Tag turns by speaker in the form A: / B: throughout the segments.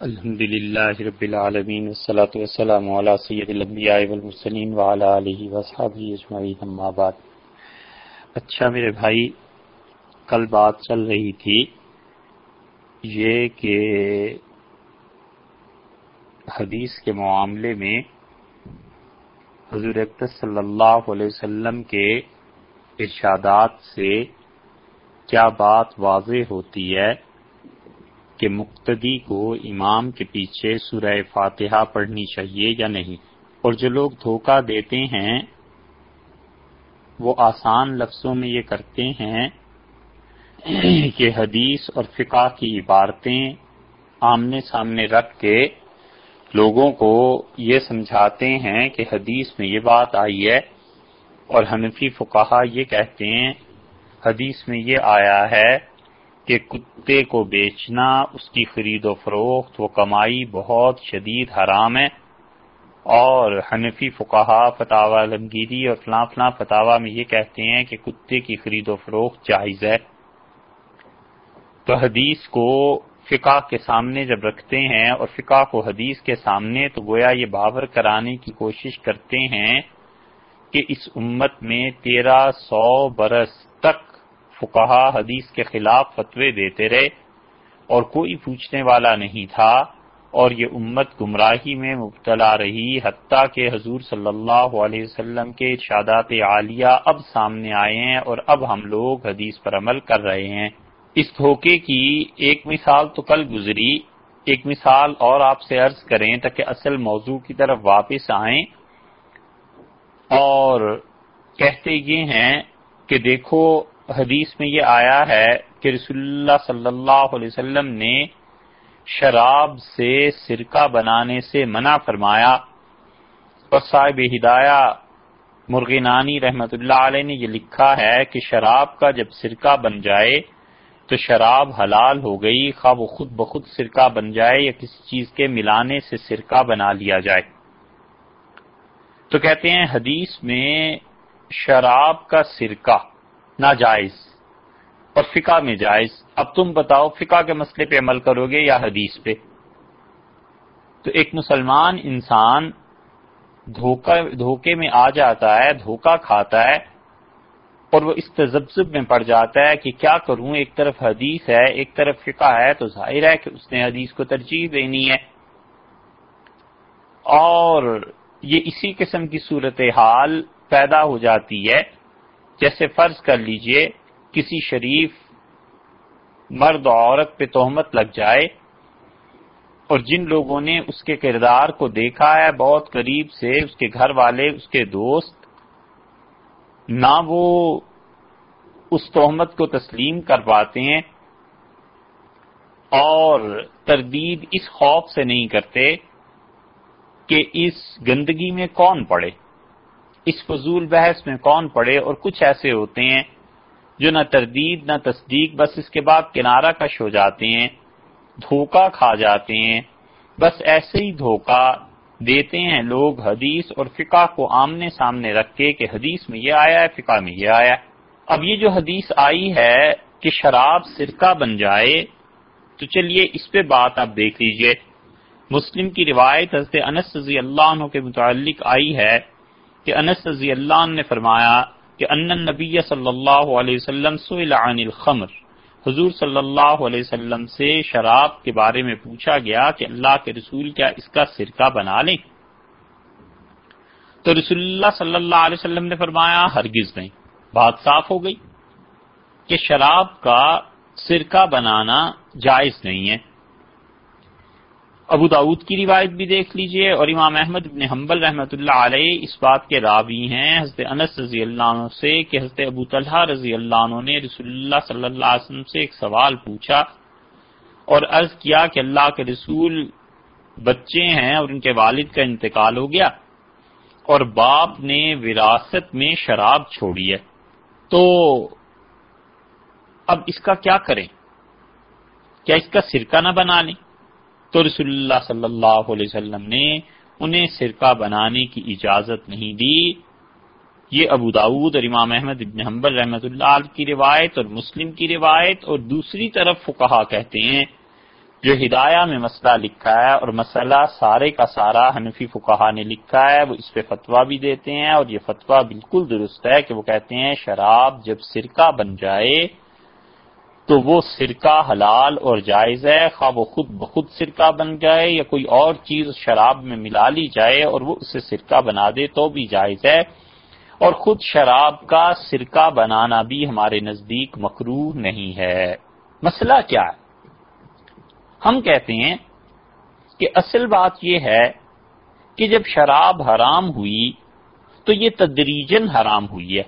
A: الحمد للہ رب العالمین والصلاة والسلام علی سید الانبیاء والمرسلین وعلی آلہ وصحابہ اجمعین، اما بعد۔ اچھا میرے بھائی، کل بات چل رہی تھی یہ کہ حدیث کے معاملے میں حضور اقدس صلی اللہ علیہ وسلم کے ارشادات سے کیا بات واضح ہوتی ہے؟ کہ مقتدی کو امام کے پیچھے سورہ فاتحہ پڑھنی چاہیے یا نہیں۔ اور جو لوگ دھوکہ دیتے ہیں، وہ آسان لفظوں میں یہ کرتے ہیں کہ حدیث اور فقہ کی عبارتیں آمنے سامنے رکھ کے لوگوں کو یہ سمجھاتے ہیں کہ حدیث میں یہ بات آئی ہے اور حنفی فقہ یہ کہتے ہیں، حدیث میں یہ آیا ہے کہ کتے کو بیچنا، اس کی خرید و فروخت وہ کمائی بہت شدید حرام ہے۔ اور حنفی فقہا فتح عالمگیری اور فلاں فلاں فتوا میں یہ کہتے ہیں کہ کتے کی خرید و فروخت جائز ہے۔ تو حدیث کو فقہ کے سامنے جب رکھتے ہیں اور فقہ کو حدیث کے سامنے، تو گویا یہ باور کرانے کی کوشش کرتے ہیں کہ اس امت میں تیرہ سو برس تک فقہا حدیث کے خلاف فتوے دیتے رہے اور کوئی پوچھنے والا نہیں تھا اور یہ امت گمراہی میں مبتلا رہی حتیٰ کہ حضور صلی اللہ علیہ وسلم کے ارشادات عالیہ اب سامنے آئے ہیں اور اب ہم لوگ حدیث پر عمل کر رہے ہیں۔ اس دھوکے کی ایک مثال تو کل گزری۔ ایک مثال اور آپ سے عرض کریں تاکہ اصل موضوع کی طرف واپس آئیں۔ اور کہتے یہ ہیں کہ دیکھو حدیث میں یہ آیا ہے کہ رسول اللہ صلی اللہ علیہ وسلم نے شراب سے سرکہ بنانے سے منع فرمایا اور صاحب ہدایہ مرغینانی رحمت اللہ علیہ نے یہ لکھا ہے کہ شراب کا جب سرکہ بن جائے تو شراب حلال ہو گئی خواہ وہ خود بخود سرکہ بن جائے یا کسی چیز کے ملانے سے سرکہ بنا لیا جائے۔ تو کہتے ہیں حدیث میں شراب کا سرکہ ناجائز اور فقہ میں جائز۔ اب تم بتاؤ، فقہ کے مسئلے پہ عمل کرو گے یا حدیث پہ؟ تو ایک مسلمان انسان دھوکے میں آ جاتا ہے دھوکا کھاتا ہے اور وہ اس تجزب میں پڑ جاتا ہے کہ کیا کروں؟ ایک طرف حدیث ہے، ایک طرف فقہ ہے، تو ظاہر ہے کہ اس نے حدیث کو ترجیح دینی ہے۔ اور یہ اسی قسم کی صورتحال پیدا ہو جاتی ہے۔ جیسے فرض کر لیجیے کسی شریف مرد و عورت پہ تہمت لگ جائے اور جن لوگوں نے اس کے کردار کو دیکھا ہے، بہت قریب سے اس کے گھر والے، اس کے دوست، نہ وہ اس تہمت کو تسلیم کر پاتے ہیں اور تردید اس خوف سے نہیں کرتے کہ اس گندگی میں کون پڑے۔ اس فضول بحث میں کون پڑے اور کچھ ایسے ہوتے ہیں جو نہ تردید، نہ تصدیق، بس اس کے بعد کنارہ کش ہو جاتے ہیں، دھوکہ کھا جاتے ہیں، بس ایسے ہی دھوکہ دیتے ہیں لوگ حدیث اور فقہ کو آمنے سامنے رکھ کے کہ حدیث میں یہ آیا ہے، فقہ میں یہ آیا ہے۔ اب یہ جو حدیث آئی ہے کہ شراب سرکہ بن جائے، تو چلیے اس پہ بات آپ دیکھ لیجیے۔ مسلم کی روایت حضرت انس رضی اللہ عنہ کے متعلق آئی ہے۔ کہ انس رضی اللہ عنہ نے فرمایا کہ ان نبی صلی اللہ علیہ وسلم سئل عن الخمر۔ حضور صلی اللہ علیہ وسلم سے شراب کے بارے میں پوچھا گیا کہ اللہ کے رسول کیا اس کا سرکہ بنا لیں۔ تو رسول اللہ صلی اللہ علیہ وسلم نے فرمایا ہرگز نہیں، بات صاف ہو گئی کہ شراب کا سرکہ بنانا جائز نہیں ہے۔ ابو داود کی روایت بھی دیکھ لیجیے اور امام احمد ابن حنبل رحمۃ اللہ علیہ اس بات کے راوی ہیں حضرت انس رضی اللہ عنہ سے کہ حضرت ابو طلحہ رضی اللہ عنہ نے رسول اللہ صلی اللہ علیہ وسلم سے ایک سوال پوچھا اور عرض کیا کہ اللہ کے رسول بچے ہیں اور ان کے والد کا انتقال ہو گیا اور باپ نے وراثت میں شراب چھوڑی ہے۔ تو اب اس کا کیا کریں؟ کیا اس کا سرکہ نہ بنا لیں؟ تو رسول اللہ صلی اللہ علیہ وسلم نے انہیں سرکہ بنانے کی اجازت نہیں دی۔ یہ ابو داود اور امام احمد ابن حنبل رحمۃ اللہ کی روایت اور مسلم کی روایت اور دوسری طرف فقہا کہتے ہیں۔ جو ہدایہ میں مسئلہ لکھا ہے اور مسئلہ سارے کا سارا حنفی فقہ نے لکھا ہے، وہ اس پہ فتویٰ بھی دیتے ہیں اور یہ فتویٰ بالکل درست ہے کہ وہ کہتے ہیں شراب جب سرکہ بن جائے تو وہ سرکہ حلال اور جائز ہے، خواہ وہ خود بخود سرکہ بن جائے یا کوئی اور چیز شراب میں ملا لی جائے اور وہ اسے سرکہ بنا دے تو بھی جائز ہے۔ اور خود شراب کا سرکہ بنانا بھی ہمارے نزدیک مکرو نہیں ہے۔ مسئلہ کیا ہے؟ ہم کہتے ہیں کہ اصل بات یہ ہے کہ جب شراب حرام ہوئی تو یہ تدریجن حرام ہوئی ہے۔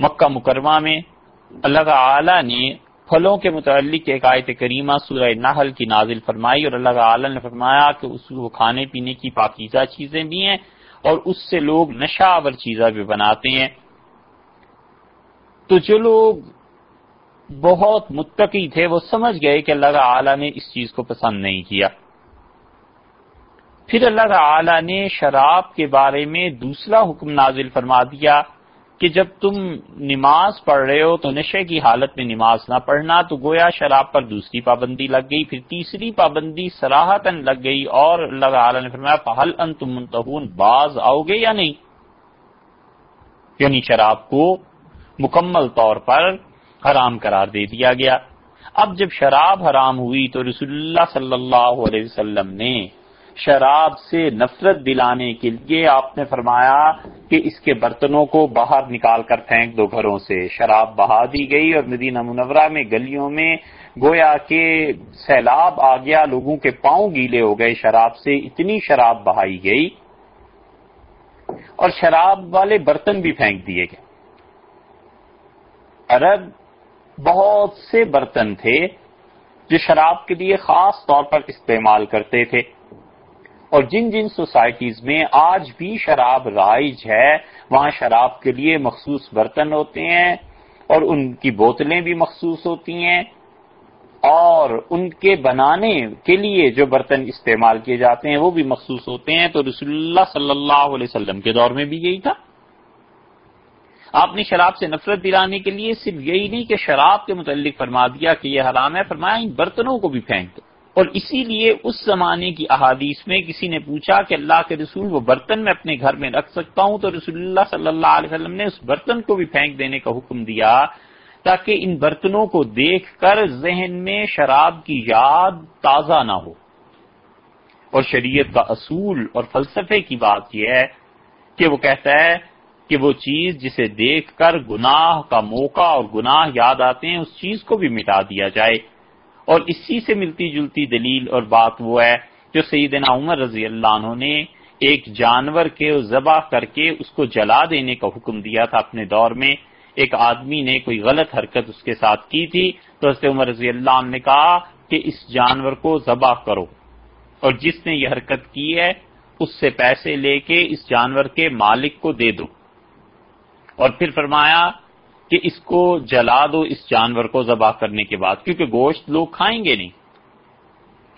A: مکہ مکرمہ میں اللہ تعالی نے پھلوں کے متعلق ایک آیت کریمہ سورہ نحل کی نازل فرمائی اور اللہ تعالی نے فرمایا کہ اس کو کھانے پینے کی پاکیزہ چیزیں بھی ہیں اور اس سے لوگ نشاور چیزیں بھی بناتے ہیں۔ تو جو لوگ بہت متقی تھے وہ سمجھ گئے کہ اللہ تعالی نے اس چیز کو پسند نہیں کیا۔ پھر اللہ تعالی نے شراب کے بارے میں دوسرا حکم نازل فرما دیا۔ کہ جب تم نماز پڑھ رہے ہو تو نشے کی حالت میں نماز نہ پڑھنا تو گویا شراب پر دوسری پابندی لگ گئی، پھر تیسری پابندی سراہتن لگ گئی اور اللہ تعالی نے فرمایا پہل ان تم منتہون باز آؤ گے یا نہیں؟ یعنی شراب کو مکمل طور پر حرام قرار دے دیا گیا۔ اب جب شراب حرام ہوئی تو رسول اللہ صلی اللہ علیہ وسلم نے شراب سے نفرت دلانے کے لیے آپ نے فرمایا کہ اس کے برتنوں کو باہر نکال کر پھینک دو گھروں سے۔ شراب بہا دی گئی اور مدینہ منورہ میں گلیوں میں گویا کے سیلاب آ گیا، لوگوں کے پاؤں گیلے ہو گئے، شراب سے اتنی شراب بہائی گئی۔ اور شراب والے برتن بھی پھینک دیے گئے۔ عرب بہت سے برتن تھے جو شراب کے لیے خاص طور پر استعمال کرتے تھے۔ اور جن جن سوسائٹیز میں آج بھی شراب رائج ہے، وہاں شراب کے لیے مخصوص برتن ہوتے ہیں اور ان کی بوتلیں بھی مخصوص ہوتی ہیں اور ان کے بنانے کے لیے جو برتن استعمال کیے جاتے ہیں وہ بھی مخصوص ہوتے ہیں۔ تو رسول اللہ صلی اللہ علیہ وسلم کے دور میں بھی یہی تھا۔ آپ نے شراب سے نفرت دلانے کے لیے صرف یہی نہیں کہ شراب کے متعلق فرما دیا کہ یہ حرام ہے، فرمایا ان برتنوں کو بھی پھینک دو۔ اور اسی لیے اس زمانے کی احادیث میں کسی نے پوچھا کہ اللہ کے رسول وہ برتن میں اپنے گھر میں رکھ سکتا ہوں، تو رسول اللہ صلی اللہ علیہ وسلم نے اس برتن کو بھی پھینک دینے کا حکم دیا تاکہ ان برتنوں کو دیکھ کر ذہن میں شراب کی یاد تازہ نہ ہو۔ اور شریعت کا اصول اور فلسفے کی بات یہ ہے کہ وہ کہتا ہے کہ وہ چیز جسے دیکھ کر گناہ کا موقع اور گناہ یاد آتے ہیں، اس چیز کو بھی مٹا دیا جائے۔ اور اسی سے ملتی جلتی دلیل اور بات وہ ہے جو سیدنا عمر رضی اللہ عنہ نے ایک جانور کے ذبح کر کے اس کو جلا دینے کا حکم دیا تھا اپنے دور میں۔ ایک آدمی نے کوئی غلط حرکت اس کے ساتھ کی تھی تو حضرت عمر رضی اللہ عنہ نے کہا کہ اس جانور کو ذبح کرو۔ اور جس نے یہ حرکت کی ہے، اس سے پیسے لے کے اس جانور کے مالک کو دے دو۔ اور پھر فرمایا کہ اس کو جلا دو اس جانور کو ذبح کرنے کے بعد، کیونکہ گوشت لوگ کھائیں گے نہیں۔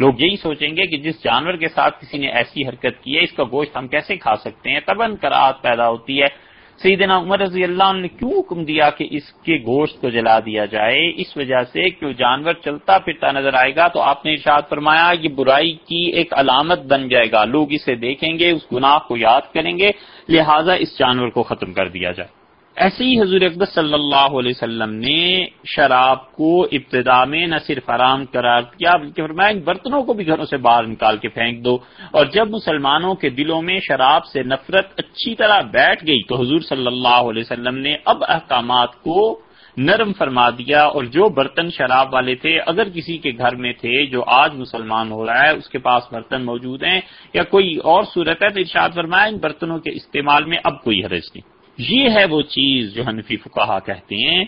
A: لوگ یہی سوچیں گے کہ جس جانور کے ساتھ کسی نے ایسی حرکت کی ہے، اس کا گوشت ہم کیسے کھا سکتے ہیں؟ تبن کراط پیدا ہوتی ہے۔ سیدنا عمر رضی اللہ عنہ نے کیوں حکم دیا کہ اس کے گوشت کو جلا دیا جائے؟ اس وجہ سے کہ وہ جانور چلتا پھرتا نظر آئے گا تو آپ نے ارشاد فرمایا یہ برائی کی ایک علامت بن جائے گا۔ لوگ اسے دیکھیں گے، اس گناہ کو یاد کریں گے، لہٰذا اس جانور کو ختم کر دیا جائے۔ ایسے ہی حضور اقدس صلی اللہ علیہ وسلم نے شراب کو ابتدا میں نہ صرف حرام قرار کیا بلکہ فرمایا ان برتنوں کو بھی گھروں سے باہر نکال کے پھینک دو۔ اور جب مسلمانوں کے دلوں میں شراب سے نفرت اچھی طرح بیٹھ گئی تو حضور صلی اللہ علیہ وسلم نے اب احکامات کو نرم فرما دیا۔ اور جو برتن شراب والے تھے، اگر کسی کے گھر میں تھے جو آج مسلمان ہو رہا ہے، اس کے پاس برتن موجود ہیں۔ یا کوئی اور صورت ہے تو ارشاد فرمایا ان برتنوں کے استعمال میں اب کوئی حرج نہیں۔ یہ ہے وہ چیز جو حنفی فکہ کہتے ہیں۔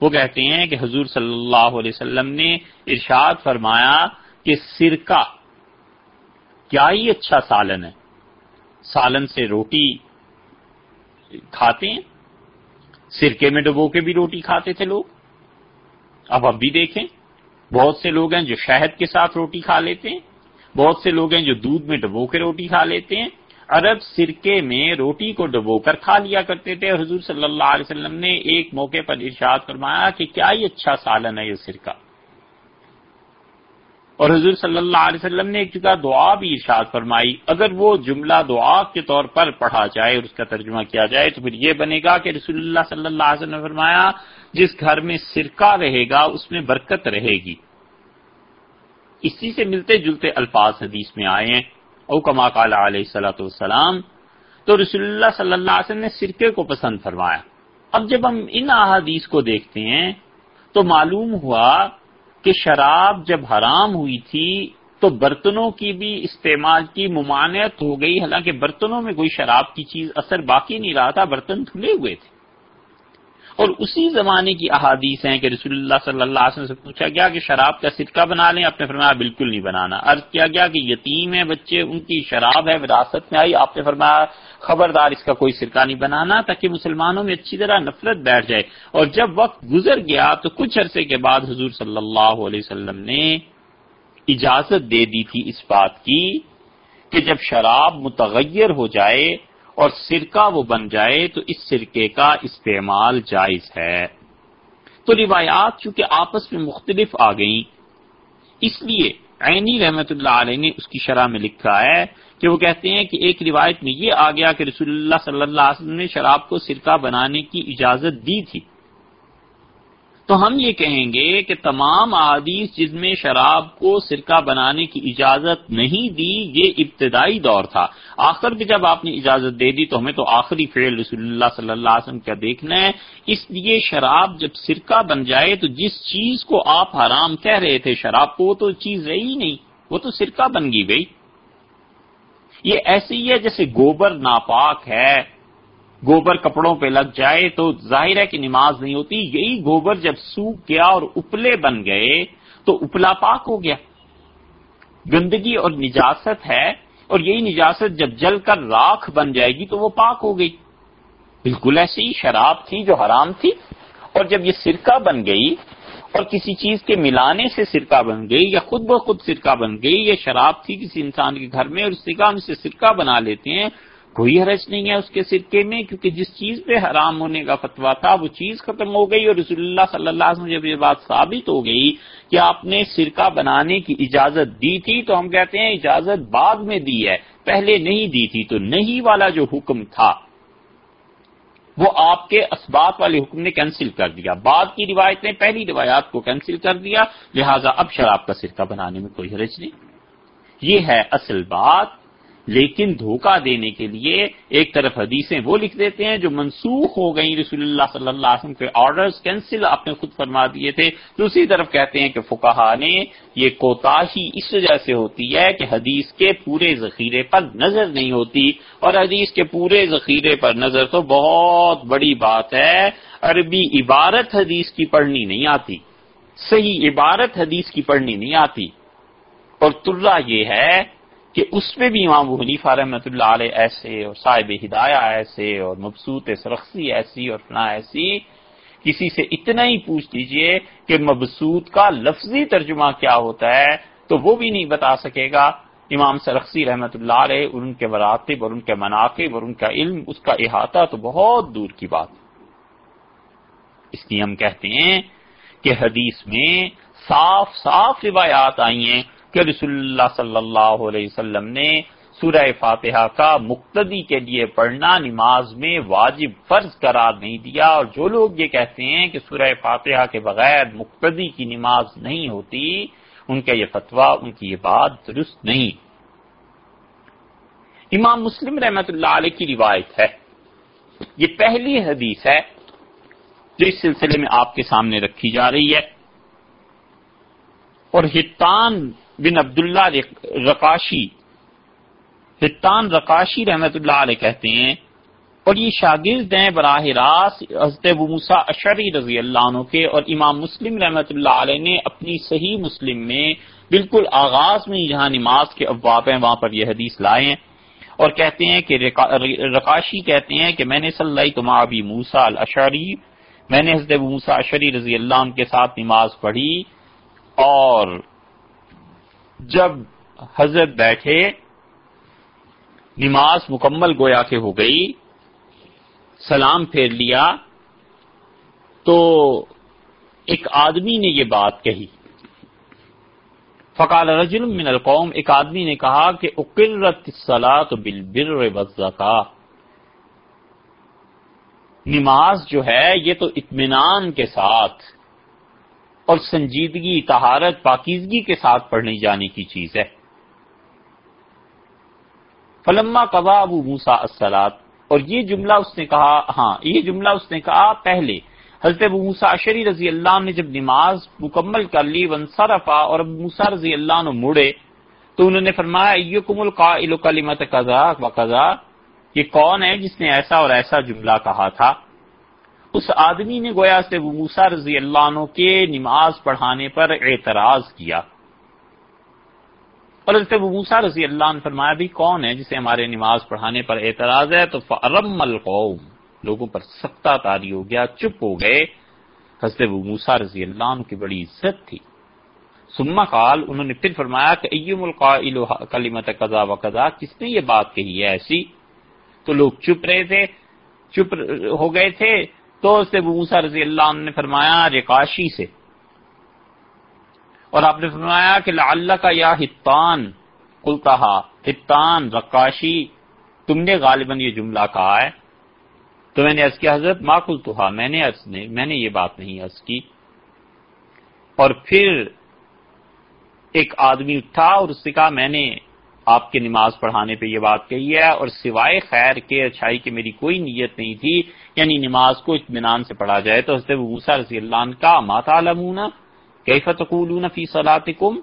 A: وہ کہتے ہیں کہ حضور صلی اللہ علیہ وسلم نے ارشاد فرمایا کہ سرکہ کیا ہی اچھا سالن ہے؟ سالن سے روٹی کھاتے ہیں؟ سرکے میں ڈبو کے بھی روٹی کھاتے تھے لوگ۔ اب اب بھی دیکھیں، بہت سے لوگ ہیں جو شہد کے ساتھ روٹی کھا لیتے ہیں، بہت سے لوگ ہیں جو دودھ میں ڈبو کے روٹی کھا لیتے ہیں۔ عرب سرکے میں روٹی کو ڈبو کر کھا لیا کرتے تھے۔ حضور صلی اللہ علیہ وسلم نے ایک موقع پر ارشاد فرمایا کہ کیا ہی اچھا سالن ہے یہ سرکہ۔ اور حضور صلی اللہ علیہ وسلم نے ایک جگہ دعا بھی ارشاد فرمائی۔ اگر وہ جملہ دعا کے طور پر پڑھا جائے اور اس کا ترجمہ کیا جائے تو پھر یہ بنے گا کہ رسول اللہ صلی اللہ علیہ وسلم نے فرمایا، جس گھر میں سرکہ رہے گا، اس میں برکت رہے گی۔ اسی سے ملتے جلتے الفاظ حدیث میں آئے ہیں۔ او کما کالا علیہ السلاۃ والسلام، تو رسول اللہ صلی اللہ علیہ وسلم نے سرکے کو پسند فرمایا۔ اب جب ہم ان احادیث کو دیکھتے ہیں، تو معلوم ہوا کہ شراب جب حرام ہوئی تھی، تو برتنوں کی بھی استعمال کی ممانعت ہو گئی۔ حالانکہ برتنوں میں کوئی شراب کی چیز اثر باقی نہیں رہا تھا، برتن دھلے ہوئے تھے۔ اور اسی زمانے کی احادیث ہیں کہ رسول اللہ صلی اللہ علیہ وسلم سے پوچھا گیا کہ شراب کا سرکہ بنا لیں، آپ نے فرمایا بالکل نہیں بنانا۔ عرض کیا گیا کہ یتیم ہے بچے، ان کی شراب ہے، وراثت میں آئی، آپ نے فرمایا خبردار اس کا کوئی سرکہ نہیں بنانا تاکہ مسلمانوں میں اچھی طرح نفرت بیٹھ جائے۔ اور جب وقت گزر گیا تو کچھ عرصے کے بعد حضور صلی اللہ علیہ وسلم نے اجازت دے دی تھی اس بات کی کہ جب شراب متغیر ہو جائے اور سرکہ وہ بن جائے تو اس سرکے کا استعمال جائز ہے۔ تو روایات چونکہ آپس میں مختلف آ گئیں، اس لیے عینی رحمت اللہ علیہ نے اس کی شرح میں لکھا ہے کہ وہ کہتے ہیں کہ ایک روایت میں یہ آ گیا کہ رسول اللہ صلی اللہ علیہ وسلم نے شراب کو سرکہ بنانے کی اجازت دی تھی۔ تو ہم یہ کہیں گے کہ تمام عادیث جس میں شراب کو سرکہ بنانے کی اجازت نہیں دی، یہ ابتدائی دور تھا۔ آخر میں جب آپ نے اجازت دے دی تو ہمیں تو آخری فعل رسول اللہ صلی اللہ علیہ وسلم کا دیکھنا ہے۔ اس لیے شراب جب سرکہ بن جائے تو جس چیز کو آپ حرام کہہ رہے تھے، شراب کو، وہ تو چیز رہی نہیں۔ وہ تو سرکہ بن گئی بھائی۔ یہ ایسی ہی ہے جیسے گوبر ناپاک ہے۔ گوبر کپڑوں پہ لگ جائے تو ظاہر ہے کہ نماز نہیں ہوتی۔ یہی گوبر جب سوکھ گیا اور اپلے بن گئے تو اپلا پاک ہو گیا۔ گندگی اور نجاست ہے اور یہی نجاست جب جل کر راکھ بن جائے گی تو وہ پاک ہو گئی۔ بالکل ایسی شراب تھی جو حرام تھی۔ اور جب یہ سرکہ بن گئی اور کسی چیز کے ملانے سے سرکہ بن گئی یا خود بخود سرکہ بن گئی یا شراب تھی کسی انسان کے گھر میں اور اس ہم سے سرکہ بنا لیتے ہیں۔ کوئی حرج نہیں ہے اس کے سرکے میں، کیونکہ جس چیز پہ حرام ہونے کا فتوا تھا، وہ چیز ختم ہو گئی اور رسول اللہ صلی اللہ علیہ وسلم جب یہ بات ثابت ہو گئی کہ آپ نے سرکہ بنانے کی اجازت دی تھی، تو ہم کہتے ہیں اجازت بعد میں دی ہے، پہلے نہیں دی تھی، تو نہیں والا جو حکم تھا، وہ آپ کے اسبات والے حکم نے کینسل کر دیا۔ بعد کی روایت نے پہلی روایات کو کینسل کر دیا، لہذا اب شراب کا سرکہ بنانے میں کوئی حرج نہیں۔ یہ ہے اصل بات۔ لیکن دھوکہ دینے کے لیے ایک طرف حدیثیں وہ لکھ دیتے ہیں جو منسوخ ہو گئی رسول اللہ صلی اللہ علیہ وسلم کے آرڈرز کینسل آپ نے خود فرما دیے تھے۔ دوسری طرف کہتے ہیں کہ فکہ نے یہ کوتا اس وجہ سے ہوتی ہے کہ حدیث کے پورے ذخیرے پر نظر نہیں ہوتی۔ اور حدیث کے پورے ذخیرے پر نظر تو بہت بڑی بات ہے۔ عربی عبارت حدیث کی پڑھنی نہیں آتی۔ صحیح عبارت حدیث کی پڑھنی نہیں آتی۔ اور ترا یہ ہے کہ اس میں بھی امام حنیفہ رحمۃ اللہ علیہ ایسے اور صاحب ہدایہ ایسے اور مبسوط سرخسی ایسی اور فنا ایسی، کسی سے اتنا ہی پوچھ لیجیے کہ مبسوط کا لفظی ترجمہ کیا ہوتا ہے تو وہ بھی نہیں بتا سکے گا۔ امام سرخسی رحمۃ اللہ علیہ اور ان کے مراتب اور ان کے مناقب اور ان کا علم، اس کا احاطہ تو بہت دور کی بات۔ اس لیے ہم کہتے ہیں کہ حدیث میں صاف صاف روایات آئی ہیں۔ کہ رسول اللہ صلی اللہ علیہ وسلم نے سورہ فاتحہ کا مقتدی کے لیے پڑھنا نماز میں واجب فرض قرار نہیں دیا اور جو لوگ یہ کہتے ہیں کہ سورہ فاتحہ کے بغیر مقتدی کی نماز نہیں ہوتی، ان کا یہ فتویٰ، ان کی یہ بات درست نہیں۔ امام مسلم رحمت اللہ علیہ کی روایت ہے۔ یہ پہلی حدیث ہے جو اس سلسلے میں آپ کے سامنے رکھی جا رہی ہے۔ اور ہتان بن عبداللہ رقاشی حتان رقاشی رحمت اللہ علیہ کہتے ہیں، اور یہ شاگرد ہیں براہ راست حضرت موسا اشری رضی اللہ عنہ کے، اور امام مسلم رحمت اللہ علیہ نے اپنی صحیح مسلم میں بالکل آغاز میں جہاں نماز کے ابواب ہیں، وہاں پر یہ حدیث لائے ہیں۔ اور کہتے ہیں کہ رقاشی کہتے ہیں کہ میں نے صلی اللہ تما ابی موسا الشری میں نے حضرت موسا اشری رضی اللہ عنہ کے ساتھ نماز پڑھی اور جب حضرت بیٹھے، نماز مکمل گویا کے ہو گئی، سلام پھیر لیا، تو ایک آدمی نے یہ بات کہی۔ فقال رجل من القوم، ایک آدمی نے کہا کہ اقرت الصلاۃ بالبر والزکاة۔ نماز جو ہے، یہ تو اطمینان کے ساتھ اور سنجیدگی، طہارت، پاکیزگی کے ساتھ پڑھنے جانے کی چیز ہے۔ فلما قبا ابو موسا السلات اور یہ جملہ اس نے کہا ہاں یہ جملہ اس نے کہا پہلے، حضرت ابو موسا اشری رضی اللہ نے جب نماز مکمل کر لی ونصرفا اور ابو موسا رضی اللہ نے مڑے، تو انہوں نے فرمایا ایکم القائل کلمت قضا و قضا یہ کون ہے جس نے ایسا اور ایسا جملہ کہا تھا؟ اس آدمی نے گویا سے ابو موسا رضی اللہ عنہ کے نماز پڑھانے پر اعتراض کیا۔ اور حضرت ابو موسا رضی اللہ عنہ فرمایا بھی کون ہے جسے ہمارے نماز پڑھانے پر اعتراض ہے؟ تو فرم القوم لوگوں پر سختہ تاری ہو گیا، چپ ہو گئے۔ حضرت ابو موسا رضی اللہ عنہ کی بڑی عزت تھی۔ سما قال، انہوں نے پھر فرمایا کہ ایم القائل کلمت قضا و قضا، کس نے یہ بات کہی ہے ایسی؟ تو لوگ چپ رہے تھے، چپ ہو گئے تھے۔ تو اس سے موسا رضی اللہ عنہ نے فرمایا رکاشی سے۔ اور آپ نے فرمایا کہ اللہ کا یا ہتان کلتا ہتان رکاشی تم نے غالباً یہ جملہ کہا ہے۔ تو میں نے عرض کیا، حضرت، ما کلتوہا میں نے عرض نے میں نے یہ بات نہیں عرض کی۔ اور پھر ایک آدمی اٹھا اور اس سے کہا، میں نے آپ کے نماز پڑھانے پہ یہ بات کہی ہے اور سوائے خیر کے اچھائی کی میری کوئی نیت نہیں تھی یعنی نماز کو اطمینان سے پڑھا جائے تو حضرت موسیٰ رضی اللہ عنہ کا ماتا علمون کیف تقولون فی صلاتکم؟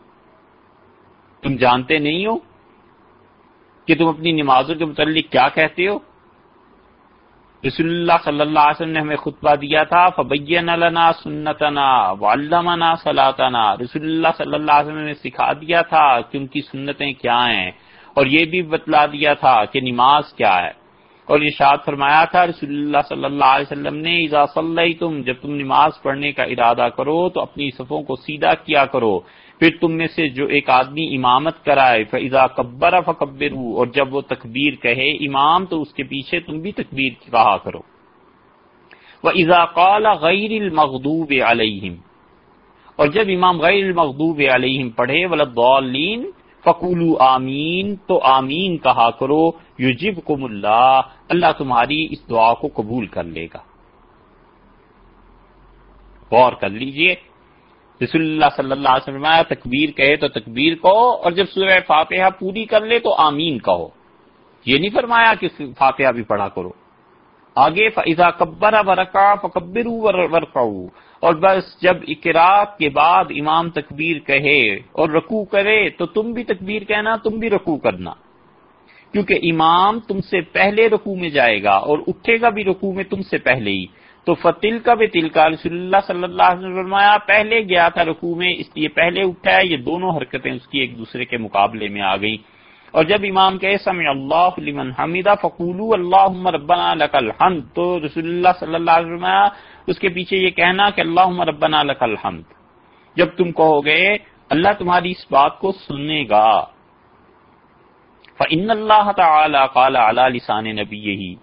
A: تم جانتے نہیں ہو کہ تم اپنی نمازوں کے متعلق کیا کہتے ہو؟ رسول اللہ صلی اللہ علیہ وسلم نے ہمیں خطبہ دیا تھا فبین لنا سنتنا وعلمنا صلاتنا رسول اللہ صلی اللہ علیہ وسلم نے سکھا دیا تھا کہ ان کی سنتیں کیا ہیں، اور یہ بھی بتلا دیا تھا کہ نماز کیا ہے۔ اور یہ شاد فرمایا تھا، رسول اللہ صلی اللہ علیہ وسلم نے، اذا صلی تم جب تم نماز پڑھنے کا ارادہ کرو تو اپنی صفوں کو سیدھا کیا کرو۔ پھر تم میں سے جو ایک آدمی امامت کرائے فضا قبر فکبر اور جب وہ تکبیر کہے، امام تو اس کے پیچھے تم بھی تکبیر کہا کرو۔ وہ ازا قال غیر المغدوب علیہم اور جب امام غیر المغدوب علیہم پڑھے ولدین فقولو آمین، تو آمین کہا کرو یوجب کم اللہ اللہ تمہاری اس دعا کو قبول کر لے گا۔ غور کر لیجیے رسول اللہ صلی اللہ علیہ وسلم تکبیر کہے تو تکبیر کہو اور جب سورہ فاتحہ پوری کر لے تو آمین کہو۔ یہ نہیں فرمایا کہ فاتحہ بھی پڑھا کرو۔ آگے فضا کبر ورکا فکبر اور بس جب اقرات کے بعد امام تکبیر کہے اور رکوع کرے تو تم بھی تکبیر کہنا، تم بھی رکوع کرنا۔ کیونکہ امام تم سے پہلے رکوع میں جائے گا اور اٹھے گا بھی رکوع میں تم سے پہلے ہی۔ تو فتل کا بھی تل کا رسول اللہ صلی اللہ علیہ وسلم فرمایا، پہلے گیا تھا رکوع میں، اس لیے پہلے اٹھا ہے، یہ دونوں حرکتیں اس کی ایک دوسرے کے مقابلے میں آ گئی اور جب امام کہے، سمع اللہ لمن حمیدہ فقولو اللہ ربنا لک الحمد، تو رسول اللہ صلی اللہ علیہ وسلم اس کے پیچھے یہ کہنا کہ اللہ ربنا لک الحمد۔ جب تم کہو گے، اللہ تمہاری اس بات کو سننے گا۔ فَإِنَّ اللَّهَ تَعَالَى قَالَ عَلَى لِسَانِ نَبِيِّهِ۔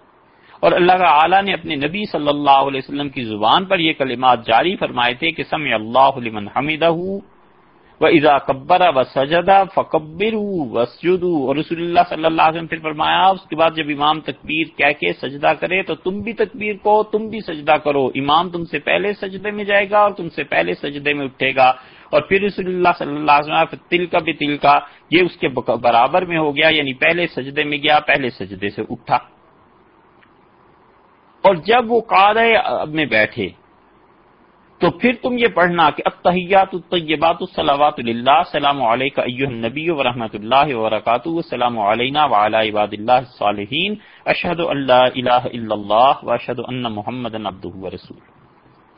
A: اور اللہ تعالی نے اپنے نبی صلی اللہ علیہ وسلم کی زبان پر یہ کلمات جاری فرمائے تھے کہ سمع اللہ لمن حمیدہ و اذا قبر و سجدا فقبر وسجد اور رسول اللہ صلی اللہ علیہ وسلم پھر فرمایا، اس کے بعد جب امام تکبیر کہہ کے سجدہ کرے تو تم بھی تکبیر کو، تم بھی سجدہ کرو۔ امام تم سے پہلے سجدے میں جائے گا اور تم سے پہلے سجدے میں اٹھے گا۔ اور پھر رسول اللہ صلی اللہ علیہ وسلم تل کا بھی تل کا یہ اس کے برابر میں ہو گیا یعنی پہلے سجدے میں گیا، پہلے سجدے سے اٹھا۔ اور جب وہ قادہ میں بیٹھے تو پھر تم یہ پڑھنا کہ الطحیات الطیبات الصلاوات للہ السلام علیک ایوہ النبی و اللہ وبرکاتہ السلام علینا وعلی عباد اللہ الصالحین، اشہد اللہ الہ الا اللہ، واشہد ان محمد عبدہ ورسول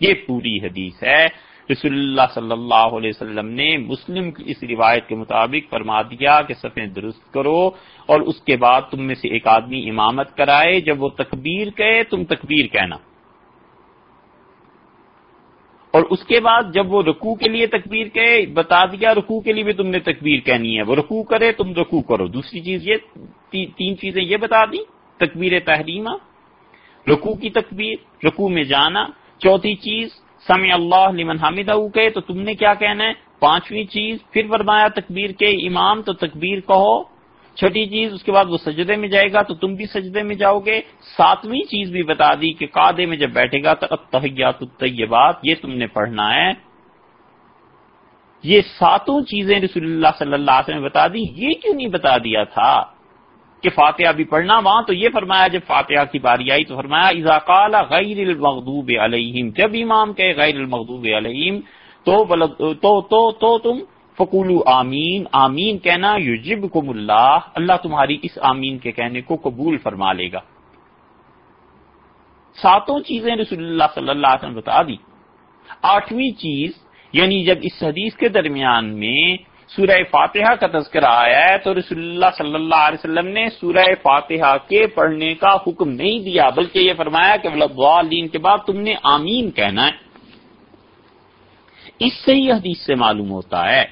A: یہ پوری حدیث ہے۔ رسول اللہ صلی اللہ علیہ وسلم نے مسلم کی اس روایت کے مطابق فرما دیا کہ صفیں درست کرو اور اس کے بعد تم میں سے ایک آدمی امامت کرائے، جب وہ تکبیر کہے تم تکبیر کہنا۔ اور اس کے بعد جب وہ رکوع کے لیے تکبیر کہ بتا دیا رکوع کے لیے بھی تم نے تکبیر کہنی ہے، وہ رکوع کرے تم رکوع کرو۔ دوسری چیز یہ تین چیزیں یہ بتا دی تکبیر تحریمہ، رکوع کی تکبیر، رکوع میں جانا۔ چوتھی چیز سمی اللہ لمن حامد کے تو تم نے کیا کہنا ہے؟ پانچویں چیز، پھر فرمایا تکبیر کے امام تو تکبیر کہو۔ چھٹی چیز، اس کے بعد وہ سجدے میں جائے گا تو تم بھی سجدے میں جاؤ گے۔ ساتویں چیز بھی بتا دی کہ قادے میں جب بیٹھے گا تو اتحیات الطیبات، یہ تم نے پڑھنا ہے۔ یہ ساتوں چیزیں رسول اللہ صلی اللہ علیہ وسلم بتا دی، یہ کیوں نہیں بتا دیا تھا؟ کہ فاتحہ بھی پڑھنا وہاں تو یہ فرمایا جب فاتحہ کی باری آئی تو فرمایا اضاقال غیر المغضوب علیہم جب امام کہ غیر المغضوب علیہم تو تو تو, تو تم فکولو آمین آمین کہنا یوجب کم اللہ اللہ تمہاری اس آمین کے کہنے کو قبول فرما لے گا۔ ساتوں چیزیں رسول اللہ صلی اللہ علیہ وسلم بتا دی۔ آٹھویں چیز یعنی جب اس حدیث کے درمیان میں سورہ فاتحہ کا تذکرہ آیا ہے تو رسول اللہ صلی اللہ علیہ وسلم نے سورہ فاتحہ کے پڑھنے کا حکم نہیں دیا، بلکہ یہ فرمایا کہ کے بعد تم نے آمین کہنا ہے۔ اس سے ہی حدیث سے معلوم ہوتا ہے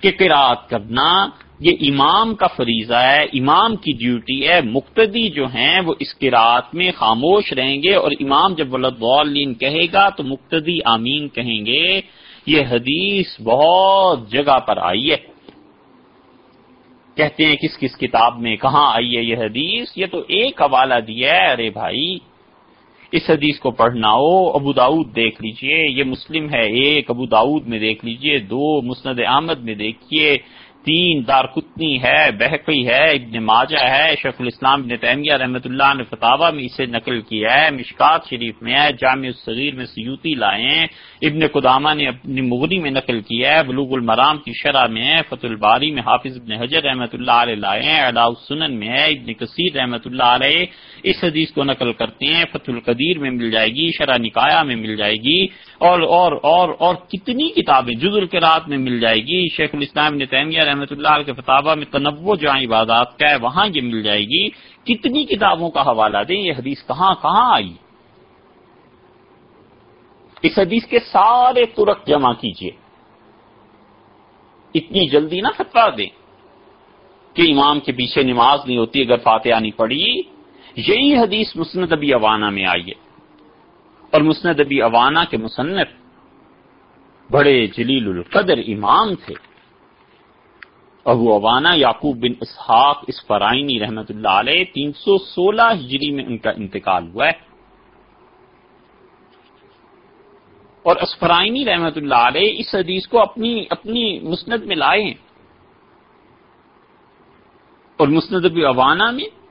A: کہ قرآت کرنا یہ امام کا فریضہ ہے، امام کی ڈیوٹی ہے، مقتدی جو ہیں وہ اس قرآت میں خاموش رہیں گے اور امام جب ولدین کہے گا تو مقتدی آمین کہیں گے۔ یہ حدیث بہت جگہ پر آئی ہے۔ کہتے ہیں کس کس کتاب میں کہاں آئی ہے یہ حدیث؟ یہ تو ایک حوالہ دیا ہے، ارے بھائی۔ اس حدیث کو پڑھنا ہو، ابو داود دیکھ لیجیے۔ یہ مسلم ہے، ایک ابو داود میں دیکھ لیجیے، دو مسند احمد میں دیکھیے۔ تین دار کتنی ہے بحقی ہے، ابن ماجہ ہے، شیخ الاسلام ابن تیمیہ رحمۃ اللہ نے فتح میں اسے نقل کیا ہے۔ مشکات شریف میں ہے، جامع الصغیر میں سیوتی لائے ہیں۔ ابن قدامہ نے اپنی مغنی میں نقل کیا ہے، بلوغ المرام کی شرح میں ہے۔ فت الباری میں حافظ ابن حجر رحمۃ اللہ علیہ لائے ہیں۔ علاء السنن میں ہے، ابن کثیر رحمۃ اللہ علیہ اس حدیث کو نقل کرتے ہیں فت القدیر میں مل جائے گی، شرح نکایا میں مل جائے گی، اور اور اور اور کتنی کتابیں جز القرات میں مل جائے گی۔ شیخ الاسلام ابن تیمیہ رحمۃ اللہ کے فتح میں تنوع جہاں عبادات کا ہے، وہاں یہ مل جائے گی۔ کتنی کتابوں کا حوالہ دیں، یہ حدیث کہاں کہاں آئی؟ اس حدیث کے سارے ترک جمع کیجیے اتنی جلدی نہ فتوا دیں کہ امام کے پیچھے نماز نہیں ہوتی، اگر فاتحہ نہیں پڑی یہی حدیث مسند ابی اوانا میں آئی ہے۔ اور مسند ابی اوانا کے مصنف بڑے جلیل القدر امام تھے۔ ابو اوانا یعقوب بن اسحاق اسفرائنی رحمت اللہ علیہ تین سو سولہ ہجری میں ان کا انتقال ہوا ہے۔ اور اسفرائنی رحمت اللہ علیہ اس حدیث کو اپنی اپنی مسند میں لائے ہیں۔ اور مسند ابی اوانا میں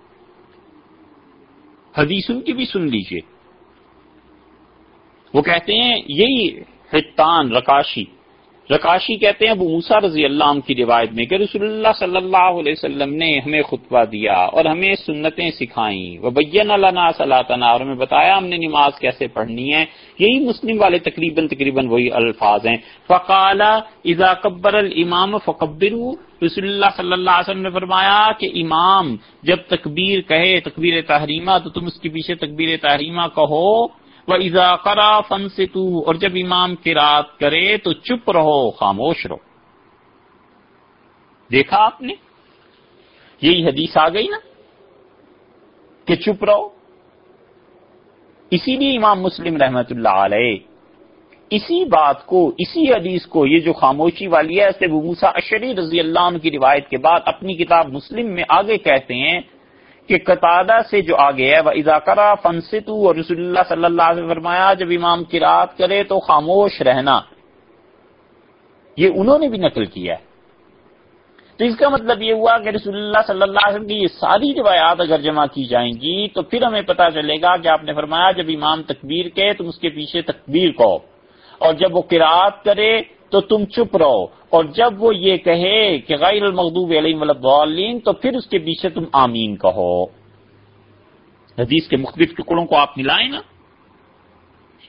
A: حدیث ان کی بھی سن لیجیے۔ وہ کہتے ہیں یہی حتان رکاشی۔ رکاشی کہتے ہیں ابو موسا رضی اللہ عنہ کی روایت میں کہ رسول اللہ صلی اللہ علیہ وسلم نے ہمیں خطبہ دیا اور ہمیں سنتیں سکھائیں۔ وہ بین اللہ اور ہمیں بتایا ہم نے نماز کیسے پڑھنی ہے۔ یہی مسلم والے تقریباً تقریباً وہی الفاظ ہیں۔ فقال اذا قبر الامام فقبر رسول اللہ صلی اللہ علیہ وسلم نے فرمایا کہ امام جب تکبیر کہے، تکبیر تحریمہ، تو تم اس کے پیچھے تکبیر تحریمہ کہو۔ وہ ازا کرا فن سے اور جب امام کی رات کرے تو چپ رہو، خاموش رہو۔ دیکھا آپ نے؟ یہی حدیث آ گئی نا کہ چپ رہو۔ اسی لیے امام مسلم رحمت اللہ علیہ اسی بات کو، اسی حدیث کو، یہ جو خاموشی والی ہے، ایسے موسا اشری رضی اللہ عنہ کی روایت کے بعد اپنی کتاب مسلم میں آگے کہتے ہیں کہ قطادہ سے جو آگے ہے وہ اضاکرا فنستو اور رسول اللہ صلی اللہ علیہ فرمایا، جب امام کی رات کرے تو خاموش رہنا۔ یہ انہوں نے بھی نقل کیا ہے۔ تو اس کا مطلب یہ ہوا کہ رسول اللہ صلی اللہ علیہ وسلم کی یہ ساری روایات اگر جمع کی جائیں گی، تو پھر ہمیں پتا چلے گا کہ آپ نے فرمایا، جب امام تکبیر کے تم اس کے پیچھے تکبیر کو اور جب وہ قرآت کرے تو تم چپ رہو۔ اور جب وہ یہ کہے کہ غیر المغضوب علیہ الضالین، تو پھر اس کے پیچھے تم آمین کہو۔ حدیث کے مختلف ٹکڑوں کو آپ ملائیں نا۔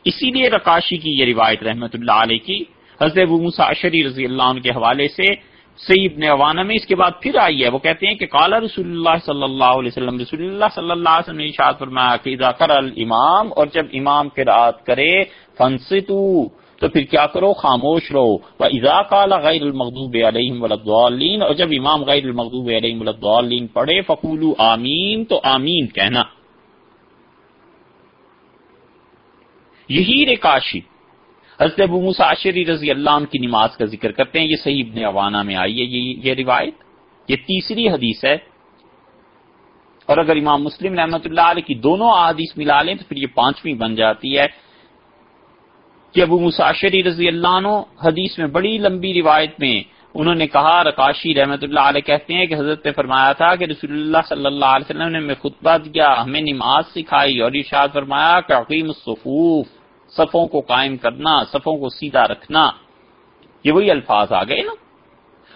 A: اسی لیے رکاشی کی یہ روایت رحمت اللہ علیہ کی، حضرت موسا اشری رضی اللہ عنہ کے حوالے سے سعید نے عوانہ میں اس کے بعد پھر آئی ہے۔ وہ کہتے ہیں کہ کالا رسول اللہ صلی اللہ علیہ وسلم، رسول اللہ صلی اللہ علیہ وسلم نے اشاد فرمایا کہ اذا کر الامام، اور جب امام کے رات کرے فنستو تو پھر کیا کرو؟ خاموش رہو۔ وہ اضا کالا غیر المقوب علیہم ولدالین اور جب امام غیر المقوب علیہم ولدالین پڑھے فقولو آمین تو آمین کہنا۔ یہی ریکاشی حضرت ابو مساشری رضی اللہ عنہ کی نماز کا ذکر کرتے ہیں۔ یہ صحیح ابن عوانہ میں آئی ہے یہ, یہ روایت۔ یہ تیسری حدیث ہے۔ اور اگر امام مسلم رحمۃ اللہ علیہ کی دونوں احادیث ملا لیں تو پھر یہ پانچویں بن جاتی ہے۔ کہ ابو مساشری رضی اللہ عنہ حدیث میں بڑی لمبی روایت میں انہوں نے کہا رکاشی رحمت اللہ علیہ کہتے ہیں کہ حضرت نے فرمایا تھا کہ رسول اللہ صلی اللہ علیہ وسلم نے ہمیں خطبہ دیا، ہمیں نماز سکھائی اور ارشاد فرمایا کہ عقیم الصفوف، صفوں کو قائم کرنا، صفوں کو سیدھا رکھنا۔ یہ وہی الفاظ آ گئے نا۔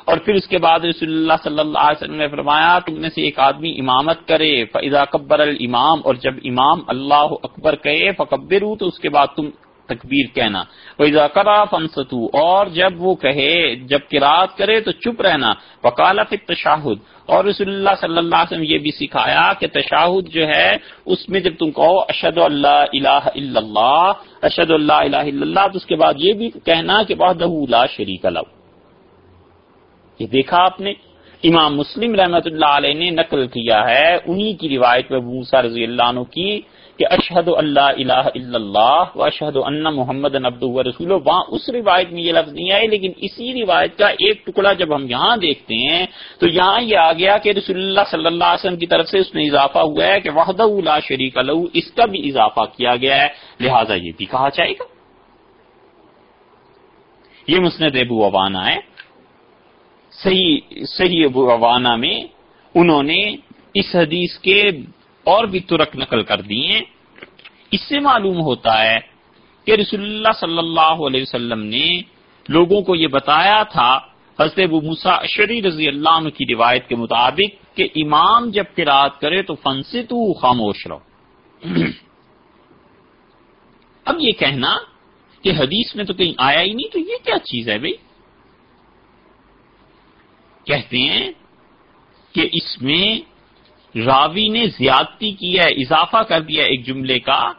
A: اور پھر اس کے بعد رسول اللہ صلی اللہ علیہ وسلم نے فرمایا، تم میں سے ایک آدمی امامت کرے فضا کبر الامام اور جب امام اللہ اکبر کہے فکبر تو اس کے بعد تم تکبیر کہنا۔ ویزا کرا فنستو اور جب وہ کہے، جب کراط کرے تو چپ رہنا۔ وکالا فی تشاہد اور رسول اللہ صلی اللہ علیہ وسلم یہ بھی سکھایا کہ تشاہد جو ہے، اس میں جب تم کہو اشد اللہ الہ الا اللہ اشد اللہ الہ الا اللہ، تو اس کے بعد یہ بھی کہنا کہ وحدہ لا شریک لو یہ دیکھا آپ نے؟ امام مسلم رحمت اللہ علیہ نے نقل کیا ہے انہی کی روایت میں موسا رضی اللہ عنہ کی کہ اشہد اللہ الہ الا اللہ و اشہد ان محمد نبد رسول وہاں اس روایت میں یہ لفظ نہیں آئے، لیکن اسی روایت کا ایک ٹکڑا جب ہم یہاں دیکھتے ہیں، تو یہاں یہ آ گیا کہ رسول اللہ صلی اللہ علیہ وسلم کی طرف سے اس میں اضافہ ہوا ہے کہ وحدہ لا شریک لہو اس کا بھی اضافہ کیا گیا ہے۔ لہذا یہ بھی کہا جائے گا۔ یہ مسند ابو ابانا ہے۔ صحیح صحیح ابو ابانا میں انہوں نے اس حدیث کے اور بھی ترک نقل کر دیے۔ اس سے معلوم ہوتا ہے کہ رسول اللہ صلی اللہ علیہ وسلم نے لوگوں کو یہ بتایا تھا، حضرت ابو موسا اشری رضی اللہ عنہ کی روایت کے مطابق کہ امام جب قرات کرے تو فن سے تو خاموش رہو۔ اب یہ کہنا کہ حدیث میں تو کہیں آیا ہی نہیں، تو یہ کیا چیز ہے بھائی؟ کہتے ہیں کہ اس میں راوی نے زیادتی کی ہے، اضافہ کر دیا ایک جملے کا۔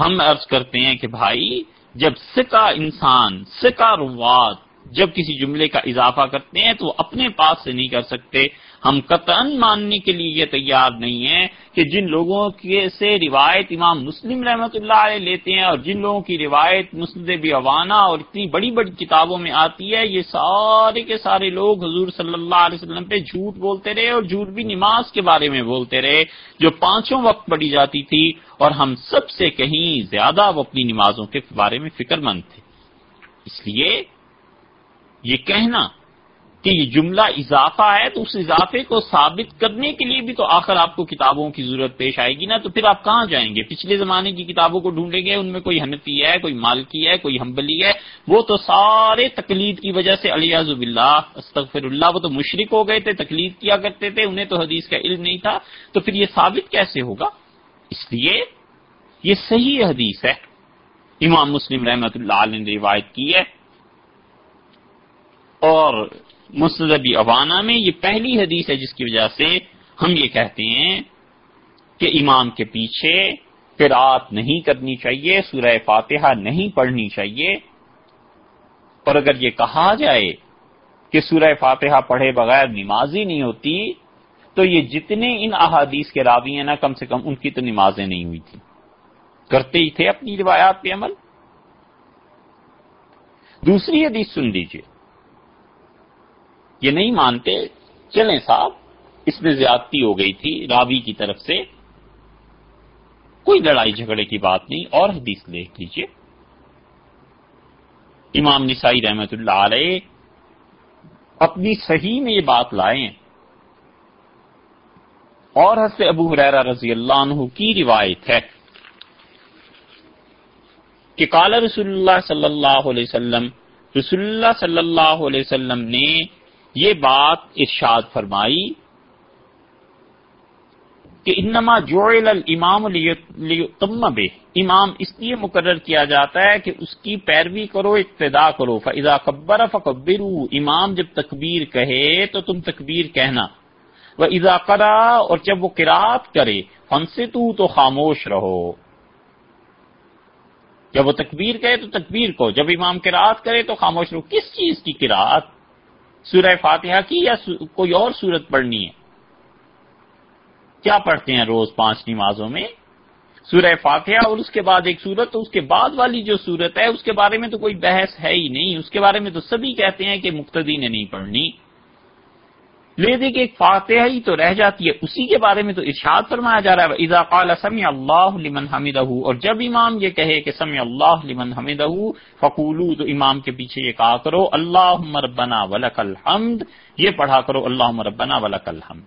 A: ہم عرض کرتے ہیں کہ بھائی، جب سکا انسان سکا روات جب کسی جملے کا اضافہ کرتے ہیں تو وہ اپنے پاس سے نہیں کر سکتے۔ ہم قطن ماننے کے لیے یہ تیار نہیں ہے کہ جن لوگوں کے سے روایت امام مسلم رحمت اللہ علیہ لیتے ہیں اور جن لوگوں کی روایت مسلم اوانا اور اتنی بڑی بڑی کتابوں میں آتی ہے، یہ سارے کے سارے لوگ حضور صلی اللہ علیہ وسلم پہ جھوٹ بولتے رہے اور جھوٹ بھی نماز کے بارے میں بولتے رہے، جو پانچوں وقت پڑی جاتی تھی اور ہم سب سے کہیں زیادہ وہ اپنی نمازوں کے بارے میں فکر مند تھے۔ اس لیے یہ کہنا کہ یہ جملہ اضافہ ہے تو اس اضافے کو ثابت کرنے کے لیے بھی تو آخر آپ کو کتابوں کی ضرورت پیش آئے گی نا، تو پھر آپ کہاں جائیں گے؟ پچھلے زمانے کی کتابوں کو ڈھونڈیں گے ان میں کوئی حنفی ہے، کوئی مالکی ہے، کوئی ہمبلی ہے، وہ تو سارے تقلید کی وجہ سے علی اللہ استغفر اللہ وہ تو مشرق ہو گئے تھے، تقلید کیا کرتے تھے، انہیں تو حدیث کا علم نہیں تھا، تو پھر یہ ثابت کیسے ہوگا؟ اس لیے یہ صحیح حدیث ہے، امام مسلم رحمت اللہ علیہ نے روایت کی ہے۔ اور مستدبی اوانا میں یہ پہلی حدیث ہے جس کی وجہ سے ہم یہ کہتے ہیں کہ امام کے پیچھے قرآت نہیں کرنی چاہیے، سورہ فاتحہ نہیں پڑھنی چاہیے۔ اور اگر یہ کہا جائے کہ سورہ فاتحہ پڑھے بغیر نمازی نہیں ہوتی، تو یہ جتنے ان احادیث کے راوی ہیں نا، کم سے کم ان کی تو نمازیں نہیں ہوئی تھی کرتے ہی تھے اپنی روایات پہ عمل۔ دوسری حدیث سن لیجیے یہ نہیں مانتے، چلیں صاحب، اس میں زیادتی ہو گئی تھی، راوی کی طرف سے۔ کوئی لڑائی جھگڑے کی بات نہیں، اور حدیث دیکھ لیجیے امام نسائی رحمت اللہ علیہ اپنی صحیح میں یہ بات لائے اور حضرت ابو حریرہ رضی اللہ عنہ کی روایت ہے کہ کال رسول اللہ صلی اللہ علیہ وسلم، رسول اللہ صلی اللہ علیہ وسلم نے یہ بات ارشاد فرمائی کہ انما جوڑ الامام بے امام اس لیے مقرر کیا جاتا ہے کہ اس کی پیروی کرو ابتدا کرو۔ فضا قبر فقبر امام جب تکبیر کہے تو تم تکبیر کہنا۔ وہ اضا کرا اور جب وہ کراط کرے فنسے تو خاموش رہو۔ جب وہ تکبیر کہے تو تکبیر کو۔ جب امام کراط کرے تو خاموش رہو۔ کس چیز کی کراط سورہ فاتحہ کی یا کوئی اور سورت پڑھنی ہے؟ کیا پڑھتے ہیں روز پانچ نمازوں میں؟ سورہ فاتحہ اور اس کے بعد ایک سورت، تو اس کے بعد والی جو سورت ہے، اس کے بارے میں تو کوئی بحث ہے ہی نہیں۔ اس کے بارے میں تو سبھی کہتے ہیں کہ مقتدی نے نہیں پڑھنی۔ لے دے کہ ایک فاتحہ ہی تو رہ جاتی ہے، اسی کے بارے میں تو ارشاد فرمایا جا رہا ہے اذا قال سمع اللہ لمن حمدہ اور جب امام یہ کہے کہ سمع اللہ لمن حمدہ فقولو تو امام کے پیچھے یہ کہا کرو اللہ ربنا ولک الحمد، یہ پڑھا کرو اللہ ربنا ولک الحمد۔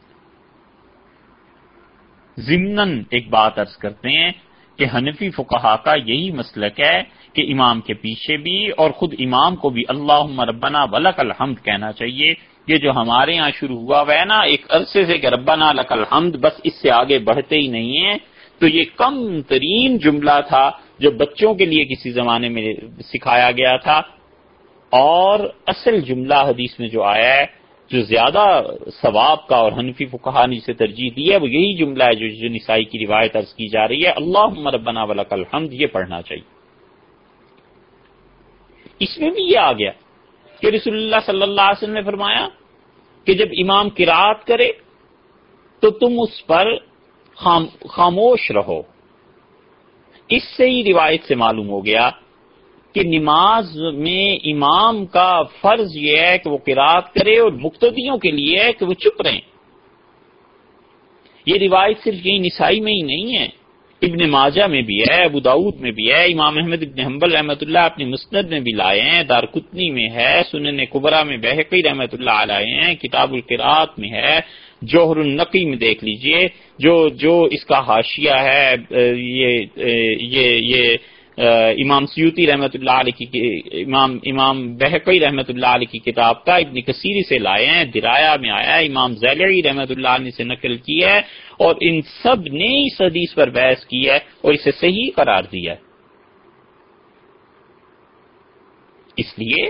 A: ضمن ایک بات ارض کرتے ہیں کہ حنفی فقہا کا یہی مسلک ہے کہ امام کے پیچھے بھی اور خود امام کو بھی اللہ ربنا ولک الحمد کہنا چاہیے یہ جو ہمارے ہاں شروع ہوا ہوا ہے نا، ایک عرصے سے کہ ربنا لک الحمد، بس اس سے آگے بڑھتے ہی نہیں ہیں۔ تو یہ کم ترین جملہ تھا جو بچوں کے لیے کسی زمانے میں سکھایا گیا تھا۔ اور اصل جملہ حدیث میں جو آیا ہے، جو زیادہ ثواب کا اور حنفی فکہ نے سے ترجیح دی ہے، وہ یہی جملہ ہے جو جو نسائی کی روایت عرض کی جا رہی ہے۔ اللہ ربنا ولک الحمد، یہ پڑھنا چاہیے۔ اس میں بھی یہ آ گیا۔ کہ رسول اللہ صلی اللہ علیہ وسلم نے فرمایا کہ جب امام کراط کرے تو تم اس پر خام خاموش رہو۔ اس سے ہی روایت سے معلوم ہو گیا کہ نماز میں امام کا فرض یہ ہے کہ وہ قرات کرے اور مقتدیوں کے لیے ہے کہ وہ چپ رہیں۔ یہ روایت صرف یہی نسائی میں ہی نہیں ہے۔ ابن ماجہ میں بھی ہے، ابو داود میں بھی ہے، امام احمد ابن حنبل رحمۃ اللہ اپنی مسند میں بھی لائے ہیں دارکتنی میں ہے، سنن قبرا میں بحقی رحمۃ اللہ لائے ہیں، کتاب القرات میں ہے، جوہر النقی میں دیکھ لیجیے، جو جو اس کا حاشیہ ہے، یہ یہ یہ امام سیوتی رحمۃ اللہ علیہ کی امام امام بحقی رحمۃ اللہ علیہ کی کتاب کا ابن کثیری سے لائے ہیں، درایا میں آیا ہے، امام زیلعی رحمۃ اللہ علیہ سے نقل کی ہے اور ان سب نے اس حدیث پر بحث کی ہے اور اسے صحیح قرار دیا ہے۔ اس لیے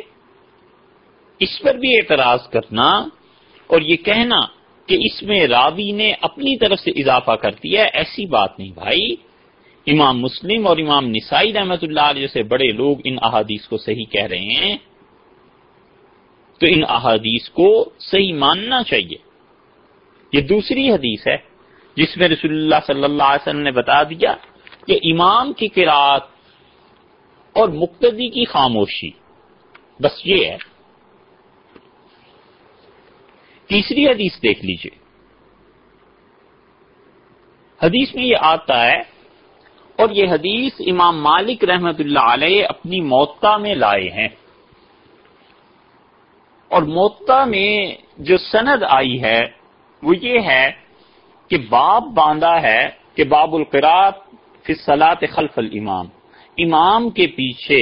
A: اس پر بھی اعتراض کرنا اور یہ کہنا کہ اس میں راوی نے اپنی طرف سے اضافہ کر دیا ایسی بات نہیں بھائی۔ امام مسلم اور امام نسائی رحمت اللہ علیہ جیسے بڑے لوگ ان احادیث کو صحیح کہہ رہے ہیں، تو ان احادیث کو صحیح ماننا چاہیے۔ یہ دوسری حدیث ہے، جس میں رسول اللہ صلی اللہ علیہ وسلم نے بتا دیا کہ امام کی قرآت اور مقتدی کی خاموشی۔ بس یہ ہے۔ تیسری حدیث دیکھ لیجیے۔ حدیث میں یہ آتا ہے اور یہ حدیث امام مالک رحمت اللہ علیہ اپنی موتا میں لائے ہیں۔ اور موتا میں جو سند آئی ہے، وہ یہ ہے کہ باب باندھا ہے کہ باب القرات فصلاط خلف الامام۔ امام کے پیچھے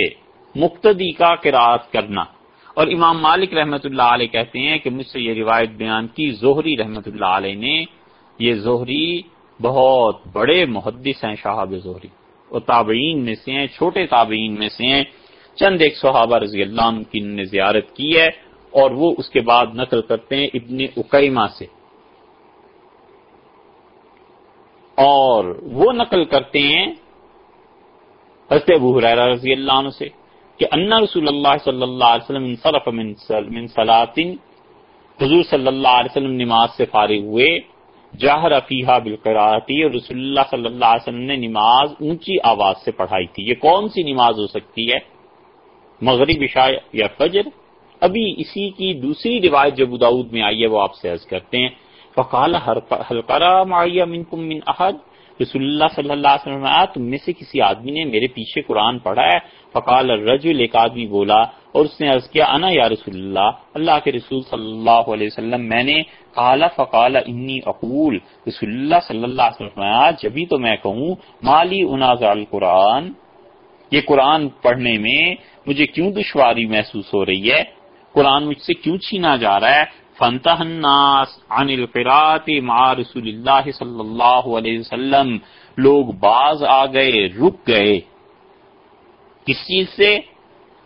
A: مقتدی کا قرات کرنا۔ اور امام مالک رحمت اللہ علیہ کہتے ہیں کہ مجھ سے یہ روایت بیان کی، زہری رحمت اللہ علیہ نے یہ زہری بہت بڑے محدث ہیں شہاب زہری۔ وہ تابعین میں سے ہیں، چھوٹے تابعین میں سے ہیں۔ چند ایک صحابہ رضی اللہ عنہ کی نے زیارت کی ہے اور وہ اس کے بعد نقل کرتے ہیں ابن اکیمہ سے۔ اور وہ نقل کرتے ہیں حضرت ابو حریرہ رضی اللہ عنہ سے کہ ان رسول اللہ صلی اللہ علیہ وسلم انصرف من صلاة، حضور صلی اللہ علیہ وسلم نماز سے فارغ ہوئے۔ جاہر افیحہ بالقراتی اور رسول اللہ صلی اللہ علیہ وسلم نے نماز اونچی آواز سے پڑھائی تھی۔ یہ کون سی نماز ہو سکتی ہے؟ مغرب عشاء یا فجر؟ ابھی اسی کی دوسری روایت جو بداؤد میں آئی ہے، وہ آپ سے عرض کرتے ہیں۔ فقال حلقرا معیہ منکم من احد رسول اللہ صلی اللہ علیہ وسلم آیا تم میں سے کسی آدمی نے میرے پیچھے قرآن پڑھا ہے؟ فقال الرجل، ایک آدمی بولا، اور اس نے عرض کیا، انا یا رسول اللہ؟ اللہ کے رسول صلی اللہ علیہ وسلم، میں نے قال، فقال، انی اقول، رسول اللہ صلی اللہ علیہ وسلم جبھی تو میں کہوں، مالی انازع القرآن، یہ قرآن پڑھنے میں مجھے کیوں دشواری محسوس ہو رہی ہے؟ قرآن مجھ سے کیوں چھینا جا رہا ہے؟ فنتہ الناس عن القرات مع رسول اللہ صلی اللہ علیہ وسلم۔ لوگ باز آ گئے، رک گئے۔ کس چیز سے؟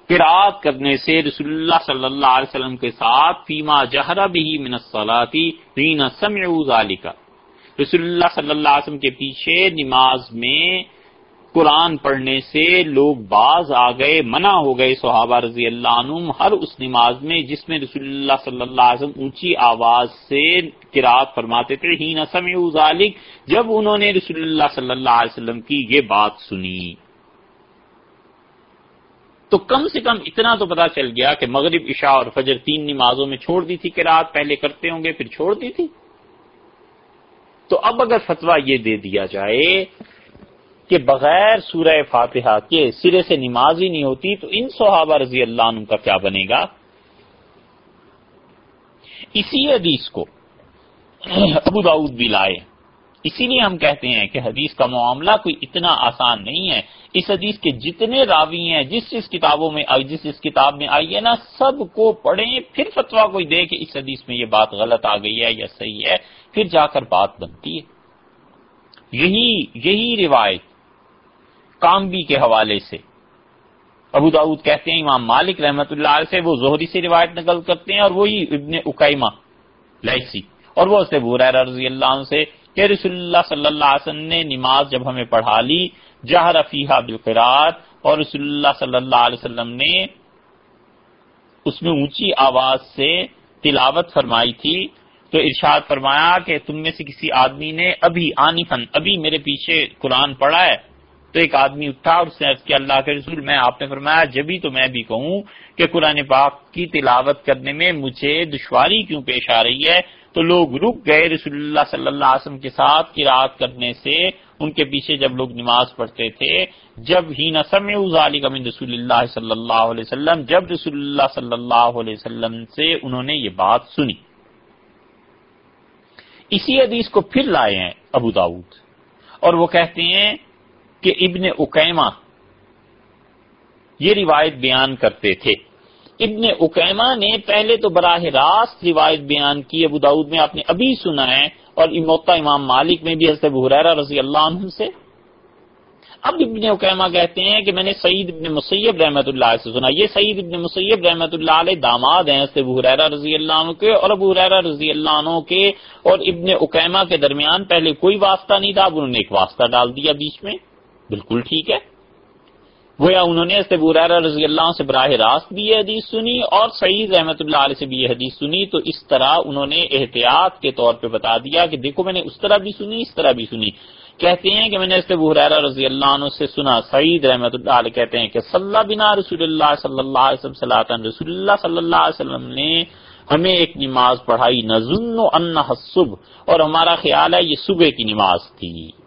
A: قرآت کرنے سے۔ رسول اللہ صلی اللہ علیہ وسلم کے ساتھ، فیما جہرا بھی من الصلاتی رین سمعوا ذالک رسول اللہ صلی اللہ علیہ وسلم کے پیچھے نماز میں قرآن پڑھنے سے لوگ باز آ گئے، منع ہو گئے صحابہ رضی اللہ عنہ ہر اس نماز میں جس میں رسول اللہ صلی اللہ علیہ وسلم اونچی آواز سے قرآت فرماتے تھے ہی نسم ذالک جب انہوں نے رسول اللہ صلی اللہ علیہ وسلم کی یہ بات سنی۔ تو کم سے کم اتنا تو پتا چل گیا کہ مغرب، عشاء اور فجر تین نمازوں میں چھوڑ دی تھی کہ رات پہلے کرتے ہوں گے، پھر چھوڑ دی تھی۔ تو اب اگر فتوا یہ دے دیا جائے کہ بغیر سورہ فاتحہ کے سرے سے نماز ہی نہیں ہوتی، تو ان صحابہ رضی اللہ عنہ کا کیا بنے گا؟ اسی حدیث کو ابو داود بھی لائے۔ اسی لیے ہم کہتے ہیں کہ حدیث کا معاملہ کوئی اتنا آسان نہیں ہے۔ اس حدیث کے جتنے راوی ہیں، جس جس کتابوں میں جس جس کتاب میں آئی ہے نا، سب کو پڑھیں، پھر فتوا کوئی دے کہ اس حدیث میں یہ بات غلط آ گئی ہے یا صحیح ہے، پھر جا کر بات بنتی ہے۔ یہی یہی روایت کامبی کے حوالے سے۔ ابو داود کہتے ہیں امام مالک رحمت اللہ علیہ سے وہ زہری سے روایت نقل کرتے ہیں اور وہی ابن اکیمہ لیسی اور وہ سے رضی اللہ عنہ سے کہ رسول اللہ صلی اللہ علیہ وسلم نے نماز جب ہمیں پڑھا لی، جہر رفیحہ بالقرات اور رسول اللہ صلی اللہ علیہ وسلم نے اس میں اونچی آواز سے تلاوت فرمائی تھی۔ تو ارشاد فرمایا کہ تم میں سے کسی آدمی نے ابھی آنی فن ابھی میرے پیچھے قرآن پڑھا ہے تو ایک آدمی اٹھا اور اس نے کیا، اللہ کے رسول، میں آپ نے فرمایا جبھی تو میں بھی کہوں کہ قرآن پاک کی تلاوت کرنے میں مجھے دشواری کیوں پیش آ رہی ہے؟ تو لوگ رک گئے رسول اللہ صلی اللہ علیہ وسلم کے ساتھ قرآت کرنے سے۔ ان کے پیچھے جب لوگ نماز پڑھتے تھے، جب ہی نسم من رسول اللہ صلی اللہ علیہ وسلم، جب رسول اللہ صلی اللہ علیہ وسلم سے انہوں نے یہ بات سنی۔ اسی حدیث کو پھر لائے ہیں ابو داود۔ اور وہ کہتے ہیں کہ ابن اکیما یہ روایت بیان کرتے تھے۔ ابن اکیما نے پہلے تو براہ راست روایت بیان کی، ابو داود میں آپ نے ابھی سنا ہے اور اموتا امام مالک میں بھی حضرت حریرہ رضی اللہ عنہ سے۔ اب ابن اکیما کہتے ہیں کہ میں نے سعید ابن مسیب رحمۃ اللہ سے سنا۔ یہ سعید ابن مسیب رحمۃ اللہ علیہ داماد ہیں حضرت حریرہ رضی اللہ عنہ کے اور ابو حریرہ رضی اللہ عنہ کے اور ابن اکیما کے درمیان پہلے کوئی واسطہ نہیں تھا، اب انہوں نے ایک واسطہ ڈال دیا بیچ میں۔ بالکل ٹھیک ہے۔ گویا انہوں نے رضی اللہ سے براہ راست بھی یہ حدیث سنی اور سعید رحمت اللہ علیہ سے بھی یہ حدیث سنی، تو اس طرح انہوں نے احتیاط کے طور پہ بتا دیا کہ دیکھو میں نے اس طرح بھی سنی، اس طرح بھی سنی۔ کہتے ہیں کہ میں نے حریرہ رضی اللہ عنہ سے سنا، سعید رحمت اللہ علیہ کہتے ہیں کہ صلی بنا رسول اللہ صلی اللہ علیہ وسلم رسول اللہ صلی اللہ علیہ وسلم نے ہمیں ایک نماز پڑھائی، نظن ان صبح اور ہمارا خیال ہے یہ صبح کی نماز تھی۔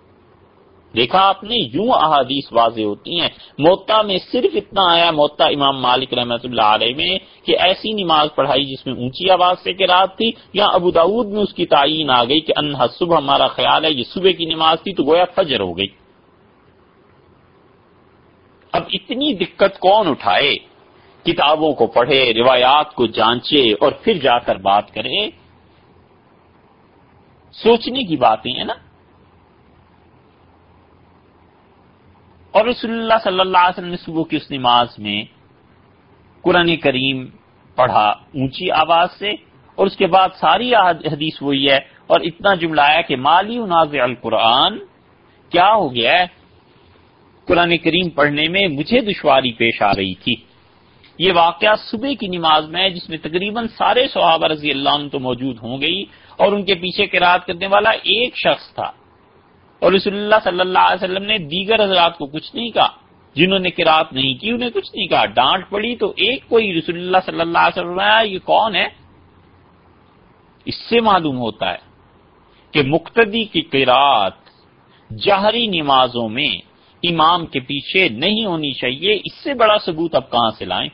A: دیکھا آپ نے، یوں احادیث واضح ہوتی ہیں۔ موتا میں صرف اتنا آیا، موتا امام مالک رحمت اللہ علیہ میں، کہ ایسی نماز پڑھائی جس میں اونچی آواز سے کہ رات تھی، یا ابو داود میں اس کی تعین آ گئی کہ انہا صبح ہمارا خیال ہے، یہ صبح کی نماز تھی تو گویا فجر ہو گئی۔ اب اتنی دقت کون اٹھائے؟ کتابوں کو پڑھے، روایات کو جانچے اور پھر جا کر بات کرے۔ سوچنے کی باتیں ہیں نا۔ اور رسول اللہ صلی اللہ علیہ وسلم نے صبح کی اس نماز میں قرآن کریم پڑھا اونچی آواز سے اور اس کے بعد ساری حدیث وہی ہے اور اتنا جملہ ہے کہ مالی ناز القرآن، کیا ہو گیا ہے؟ قرآن کریم پڑھنے میں مجھے دشواری پیش آ رہی تھی۔ یہ واقعہ صبح کی نماز میں جس میں تقریباً سارے صحابہ رضی اللہ عنہ تو موجود ہوں گئی اور ان کے پیچھے قرآد کرنے والا ایک شخص تھا۔ اور رسول اللہ صلی اللہ علیہ وسلم نے دیگر حضرات کو کچھ نہیں کہا، جنہوں نے کراط نہیں کی، انہیں کچھ نہیں کہا۔ ڈانٹ پڑی تو ایک کوئی رسول اللہ صلی اللہ علیہ وسلم یہ کون ہے؟ اس سے معلوم ہوتا ہے کہ مقتدی کی قرات جہری نمازوں میں امام کے پیچھے نہیں ہونی چاہیے۔ اس سے بڑا ثبوت اب کہاں سے لائیں؟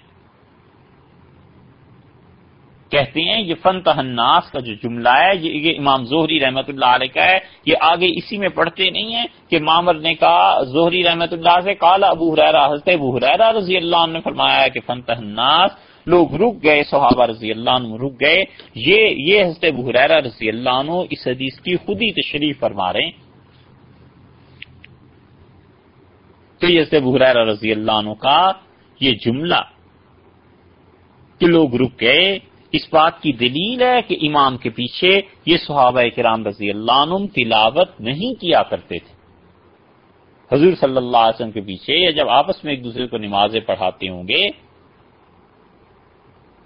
A: کہتے ہیں، یہ فن تہناس کا جو جملہ ہے، یہ امام زہری رحمت اللہ علیہ کا ہے۔ یہ آگے اسی میں پڑھتے نہیں ہیں کہ مامر نے کہا، زہری رحمت اللہ سے کالا ابو حرا حضرت ابو حرا رضی اللہ عنہ نے فرمایا کہ فن تہناس لوگ رک گئے، صحابہ رضی اللہ عنہ رک گئے۔ یہ یہ حضرت ابو حرا رضی اللہ عنہ اس حدیث کی خود ہی تشریف فرما رہے ہیں۔ تو یہ حضرت ابو حرا رضی اللہ عنہ کا یہ جملہ کہ لوگ رک گئے اس بات کی دلیل ہے کہ امام کے پیچھے یہ صحابہ کرام رضی اللہ عنہ تلاوت نہیں کیا کرتے تھے۔ حضور صلی اللہ علیہ وسلم کے پیچھے یا جب آپس میں ایک دوسرے کو نمازیں پڑھاتے ہوں گے،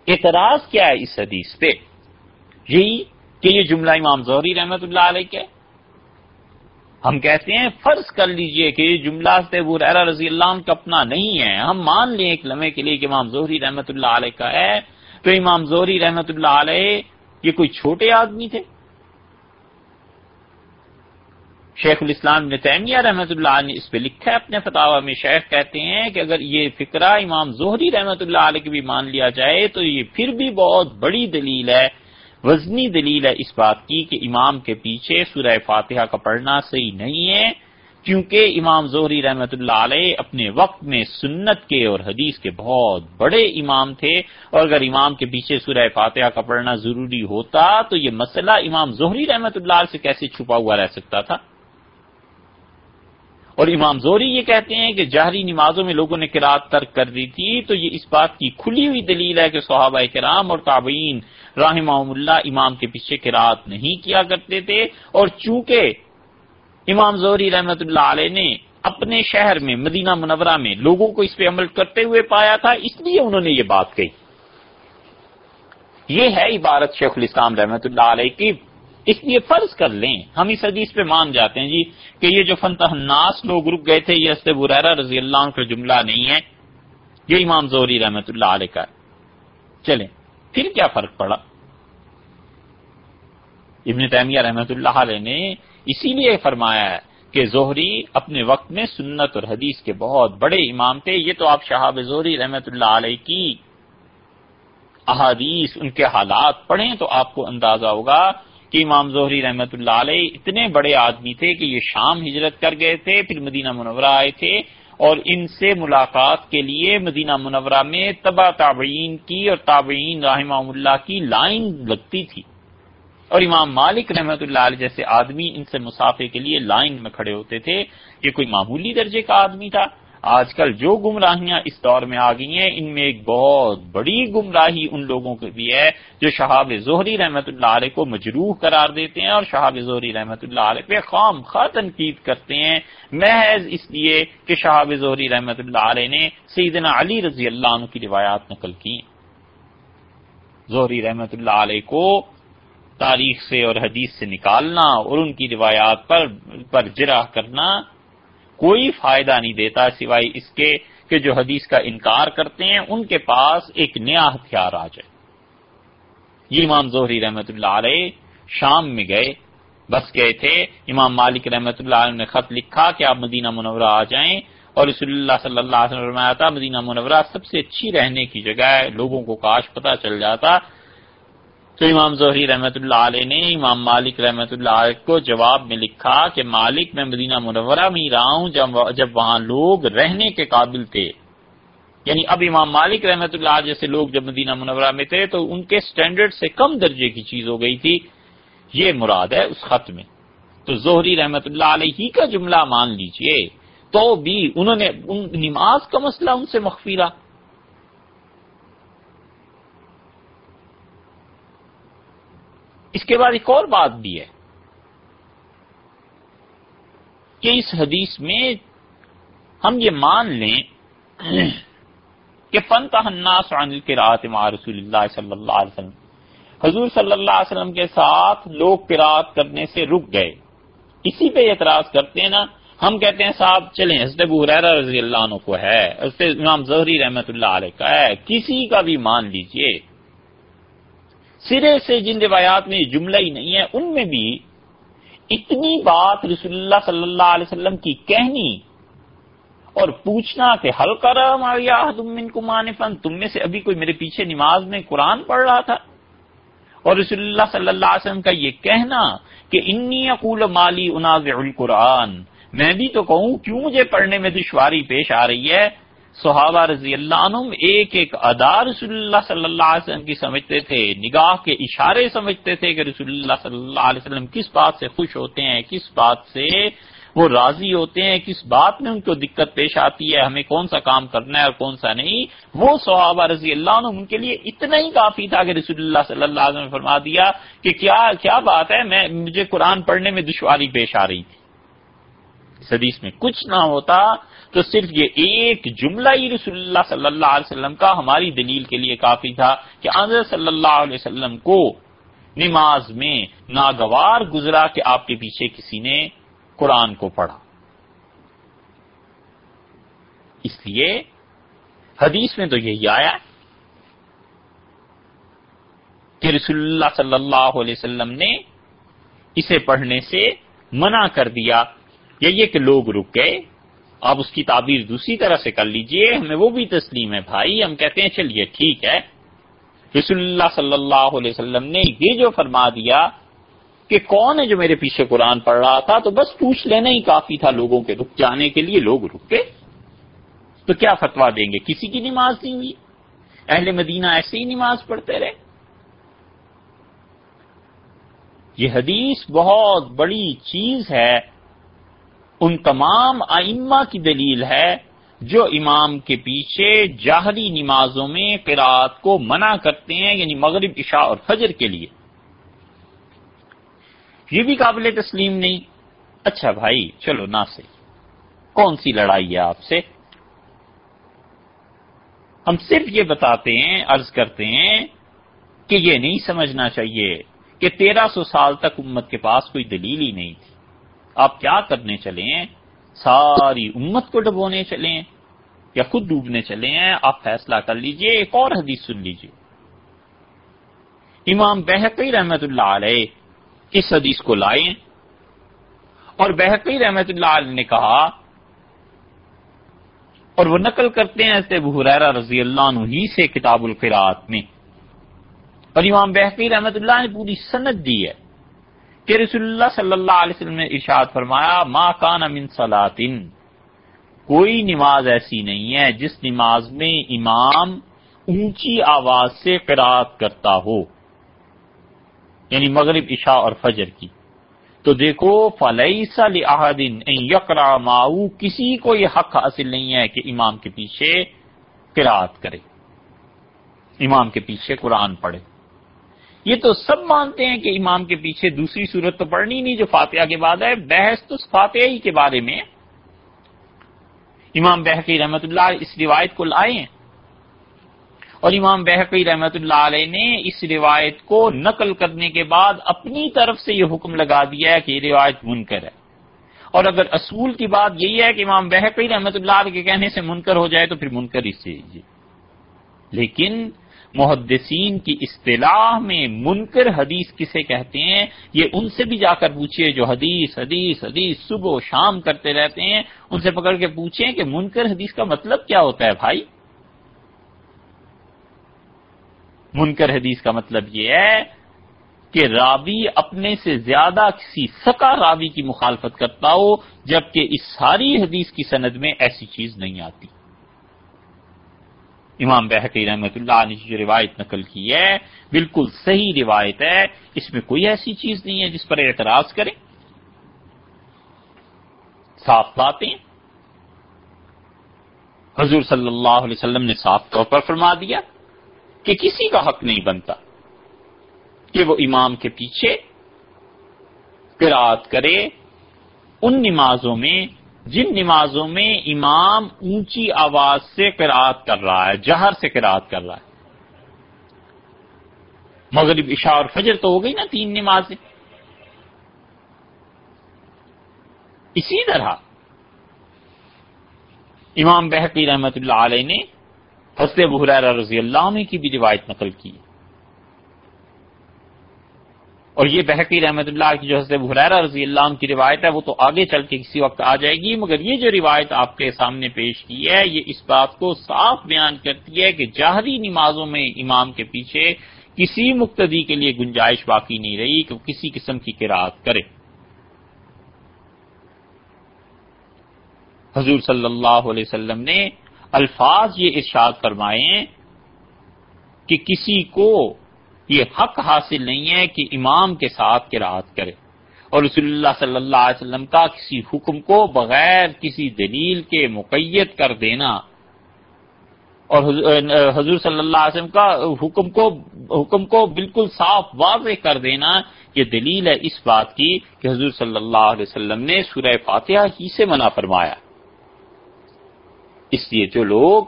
A: اعتراض کیا ہے اس حدیث پہ؟ یہی کہ یہ جملہ امام زہری رحمت اللہ علیہ کے۔ ہم کہتے ہیں، فرض کر لیجیے کہ یہ جملہ ابو رضی اللہ عنہ کا اپنا نہیں ہے۔ ہم مان لیں ایک لمحے کے لیے کہ امام زہری رحمت اللہ علیہ کا ہے۔ تو امام زہری رحمت اللہ علیہ یہ کوئی چھوٹے آدمی تھے؟ شیخ الاسلام نے تیمیہ رحمت اللہ نے اس پہ لکھا ہے اپنے فتح میں، شیخ کہتے ہیں کہ اگر یہ فکرہ امام زہری رحمت اللہ علیہ کی بھی مان لیا جائے تو یہ پھر بھی بہت بڑی دلیل ہے، وزنی دلیل ہے اس بات کی کہ امام کے پیچھے سورہ فاتحہ کا پڑھنا صحیح نہیں ہے۔ کیونکہ امام زہری رحمت اللہ علیہ اپنے وقت میں سنت کے اور حدیث کے بہت بڑے امام تھے، اور اگر امام کے پیچھے سورہ فاتحہ کا پڑھنا ضروری ہوتا تو یہ مسئلہ امام زہری رحمت اللہ علیہ سے کیسے چھپا ہوا رہ سکتا تھا؟ اور امام زوری یہ کہتے ہیں کہ جہری نمازوں میں لوگوں نے کراط ترک کر دی تھی، تو یہ اس بات کی کھلی ہوئی دلیل ہے کہ صحابہ کرام اور تابعین رحمہ اللہ امام کے پیچھے کراط نہیں کیا کرتے تھے، اور چونکہ امام زوری رحمت اللہ علیہ نے اپنے شہر میں، مدینہ منورہ میں لوگوں کو اس پہ عمل کرتے ہوئے پایا تھا، اس لیے انہوں نے یہ بات کہی۔ یہ ہے عبارت شیخ الاسلام رحمت اللہ علیہ کی۔ اس لیے فرض کر لیں، ہم اس حدیث پہ مان جاتے ہیں جی کہ یہ جو فنتہ الناس لوگ رک گئے تھے، یہ اس برا رضی اللہ عنہ کا جملہ نہیں ہے، یہ امام زوری رحمت اللہ علیہ کا چلیں، پھر کیا فرق پڑا؟ ابن تیمیہ رحمت اللہ علیہ نے اسی لیے فرمایا ہے کہ زہری اپنے وقت میں سنت اور حدیث کے بہت بڑے امام تھے۔ یہ تو آپ شہاب زہری رحمت اللہ علیہ کی احادیث، ان کے حالات پڑھیں تو آپ کو اندازہ ہوگا کہ امام زہری رحمت اللہ علیہ اتنے بڑے آدمی تھے کہ یہ شام ہجرت کر گئے تھے، پھر مدینہ منورہ آئے تھے اور ان سے ملاقات کے لیے مدینہ منورہ میں تبا تابعین کی اور تابعین رحمہ اللہ کی لائن لگتی تھی۔ اور امام مالک رحمت اللہ علیہ جیسے آدمی ان سے مسافے کے لیے لائن میں کھڑے ہوتے تھے، یہ کوئی معمولی درجے کا آدمی تھا۔ آج کل جو گمراہیاں اس دور میں آ گئی ہیں، ان میں ایک بہت بڑی گمراہی ان لوگوں کی بھی ہے جو شہاب ظہری رحمت اللہ علیہ کو مجروح قرار دیتے ہیں اور شہاب ظہری رحمت اللہ علیہ پہ خام خواہ تنقید کرتے ہیں۔ محض اس لیے کہ شہاب ظہری رحمت اللہ علیہ نے سیدنا علی رضی اللہ عنہ کی روایات نقل کی۔ ظہری رحمت اللہ علیہ کو تاریخ سے اور حدیث سے نکالنا اور ان کی روایات پر پر جرا کرنا کوئی فائدہ نہیں دیتا سوائے اس کے کہ جو حدیث کا انکار کرتے ہیں، ان کے پاس ایک نیا ہتھیار آ جائے۔ یہ امام زہری رحمت اللہ علیہ شام میں گئے، بس گئے تھے۔ امام مالک رحمت اللہ علیہ نے خط لکھا کہ آپ مدینہ منورہ آ جائیں۔ اور رسول اللہ صلی اللہ علیہ وسلم تھا، مدینہ منورہ سب سے اچھی رہنے کی جگہ ہے، لوگوں کو کاش پتہ چل جاتا۔ تو امام ظہری رحمت اللہ علیہ نے امام مالک رحمت اللہ علیہ کو جواب میں لکھا کہ مالک میں مدینہ منورہ میں ہی رہا ہوں جب وہاں لوگ رہنے کے قابل تھے۔ یعنی اب امام مالک رحمت اللہ جیسے لوگ جب مدینہ منورہ میں تھے تو ان کے سٹینڈرڈ سے کم درجے کی چیز ہو گئی تھی۔ یہ مراد ہے اس خط میں۔ تو زہری رحمت اللہ علیہ ہی کا جملہ مان لیجیے۔ تو بھی انہوں نے نماز کا مسئلہ ان سے مخفی رہا۔ اس کے بعد ایک اور بات بھی ہے کہ اس حدیث میں ہم یہ مان لیں کہ فن تحناس عن القراءت مع رسول اللہ صلی اللہ علیہ وسلم۔ حضور صلی اللہ علیہ وسلم کے ساتھ لوگ قراءت کرنے سے رک گئے۔ اسی پہ اعتراض کرتے ہیں نا۔ ہم کہتے ہیں صاحب، چلیں، حضرت ابو حریرہ رضی اللہ عنہ کو ہے، حضرت امام زہری رحمت اللہ علیہ کا ہے۔ کسی کا بھی مان لیجیے۔ سرے سے جن روایات میں جملہ ہی نہیں ہے، ان میں بھی اتنی بات رسول اللہ صلی اللہ علیہ وسلم کی کہنی اور پوچھنا کہ حل کرم فن تم میں سے ابھی کوئی میرے پیچھے نماز میں قرآن پڑھ رہا تھا؟ اور رسول اللہ صلی اللہ علیہ وسلم کا یہ کہنا کہ انی اقول مالی اناز القرآن، میں بھی تو کہوں کیوں مجھے پڑھنے میں دشواری پیش آ رہی ہے؟ صحابہ رضی اللہ عنہ ایک ایک ادا رسول اللہ صلی اللہ علیہ وسلم کی سمجھتے تھے، نگاہ کے اشارے سمجھتے تھے کہ رسول اللہ صلی اللہ علیہ وسلم کس بات سے خوش ہوتے ہیں، کس بات سے وہ راضی ہوتے ہیں، کس بات میں ان کو دقت پیش آتی ہے، ہمیں کون سا کام کرنا ہے اور کون سا نہیں۔ وہ صحابہ رضی اللہ عنہ ان کے لیے اتنا ہی کافی تھا کہ رسول اللہ صلی اللہ علیہ وسلم نے فرما دیا کہ کیا کیا بات ہے، میں، مجھے قرآن پڑھنے میں دشواری پیش آ رہی تھی۔ اس حدیث میں کچھ نہ ہوتا تو صرف یہ ایک جملہ ہی رسول اللہ صلی اللہ علیہ وسلم کا ہماری دلیل کے لیے کافی تھا کہ آنظر صلی اللہ علیہ وسلم کو نماز میں ناگوار گزرا کہ آپ کے پیچھے کسی نے قرآن کو پڑھا۔ اس لیے حدیث میں تو یہی آیا کہ رسول اللہ صلی اللہ علیہ وسلم نے اسے پڑھنے سے منع کر دیا۔ یا یہ کہ لوگ رک گئے۔ آپ اس کی تعبیر دوسری طرح سے کر لیجیے، ہمیں وہ بھی تسلیم ہے، بھائی، ہم کہتے ہیں، چلیے، ٹھیک ہے۔ رسول اللہ صلی اللہ علیہ وسلم نے یہ جو فرما دیا کہ کون ہے جو میرے پیچھے قرآن پڑھ رہا تھا، تو بس پوچھ لینا ہی کافی تھا لوگوں کے رک جانے کے لیے، لوگ رک گئے۔ تو کیا فتوا دیں گے؟ کسی کی نماز نہیں ہوئی۔ اہل مدینہ ایسے ہی نماز پڑھتے رہے۔ یہ حدیث بہت بڑی چیز ہے۔ ان تمام ائمہ کی دلیل ہے جو امام کے پیچھے جاہری نمازوں میں قرآت کو منع کرتے ہیں یعنی مغرب، عشاء اور فجر کے لیے۔ یہ بھی قابل تسلیم نہیں۔ اچھا بھائی، چلو نہ سے۔ کون سی لڑائی ہے آپ سے؟ ہم صرف یہ بتاتے ہیں، عرض کرتے ہیں کہ یہ نہیں سمجھنا چاہیے کہ تیرہ سو سال تک امت کے پاس کوئی دلیل ہی نہیں تھی۔ آپ کیا کرنے چلے ہیں؟ ساری امت کو ڈبونے چلے ہیں یا خود ڈوبنے چلے ہیں؟ آپ فیصلہ کر لیجیے، ایک اور حدیث سن لیجیے۔ امام بحقی رحمت اللہ علیہ اس حدیث کو لائے اور بحقی رحمت اللہ علیہ نے کہا، اور وہ نقل کرتے ہیں ایسے بحریرہ رضی اللہ عنہ ہی سے کتاب القرات میں۔ اور امام بحقی رحمت اللہ نے پوری سند دی ہے۔ کہ رسول اللہ صلی اللہ علیہ وسلم نے ارشاد فرمایا، ما کان من صلاتن۔ کوئی نماز ایسی نہیں ہے جس نماز میں امام اونچی آواز سے قرات کرتا ہو۔ یعنی مغرب، عشاء اور فجر کی۔ تو دیکھو فلیسا لحدین یقرا ماؤ کسی کو یہ حق حاصل نہیں ہے کہ امام کے پیچھے قرات کرے۔ امام کے پیچھے قرآن پڑھے۔ یہ تو سب مانتے ہیں کہ امام کے پیچھے دوسری صورت تو پڑھنی نہیں، جو فاتحہ کے بعد ہے۔ بحث تو فاتحہ ہی کے بارے میں امام بحقی رحمت اللہ اس روایت کو لائے ہیں۔ اور امام بحقی رحمت اللہ علیہ نے اس روایت کو نقل کرنے کے بعد اپنی طرف سے یہ حکم لگا دیا ہے کہ یہ روایت منکر ہے۔ اور اگر اصول کی بات یہی ہے کہ امام بحقی رحمت اللہ علیہ کے کہنے سے منکر ہو جائے تو پھر منکر اس سے لیکن محدثین کی اصطلاح میں منکر حدیث کسے کہتے ہیں، یہ ان سے بھی جا کر پوچھئے جو حدیث حدیث حدیث صبح و شام کرتے رہتے ہیں، ان سے پکڑ کے پوچھیں کہ منکر حدیث کا مطلب کیا ہوتا ہے بھائی؟ منکر حدیث کا مطلب یہ ہے کہ راوی اپنے سے زیادہ کسی سکا راوی کی مخالفت کرتا ہو، جبکہ اس ساری حدیث کی سند میں ایسی چیز نہیں آتی۔ امام بحقی رحمت اللہ نے جو روایت نقل کی ہے، بالکل صحیح روایت ہے، اس میں کوئی ایسی چیز نہیں ہے جس پر اعتراض کریں۔ صاف باتیں۔ حضور صلی اللہ علیہ وسلم نے صاف طور پر فرما دیا کہ کسی کا حق نہیں بنتا کہ وہ امام کے پیچھے قرآت کرے، ان نمازوں میں جن نمازوں میں امام اونچی آواز سے قرآت کر رہا ہے، جہر سے قرآت کر رہا ہے۔ مغرب عشاء اور فجر تو ہو گئی نا تین نمازیں۔ اسی طرح امام بحقی رحمت اللہ علیہ نے حسد بحرار رضی اللہ عنہ کی بھی روایت نقل کی۔ اور یہ بحقی رحمت اللہ کی جو حضرت بحرارہ رضی اللہ عنہ کی روایت ہے، وہ تو آگے چل کے کسی وقت آ جائے گی، مگر یہ جو روایت آپ کے سامنے پیش کی ہے، یہ اس بات کو صاف بیان کرتی ہے کہ جاہری نمازوں میں امام کے پیچھے کسی مقتدی کے لیے گنجائش باقی نہیں رہی کہ کسی قسم کی قرآت کرے۔ حضور صلی اللہ علیہ وسلم نے الفاظ یہ ارشاد فرمائے کہ کسی کو یہ حق حاصل نہیں ہے کہ امام کے ساتھ کراط کرے۔ اور رسول اللہ صلی اللہ علیہ وسلم کا کسی حکم کو بغیر کسی دلیل کے مقید کر دینا۔ اور حضور صلی اللہ علیہ وسلم کا حکم کو حکم کو بالکل صاف واضح کر دینا یہ دلیل ہے اس بات کی کہ حضور صلی اللہ علیہ وسلم نے سورہ فاتحہ ہی سے منع فرمایا۔ اس لیے جو لوگ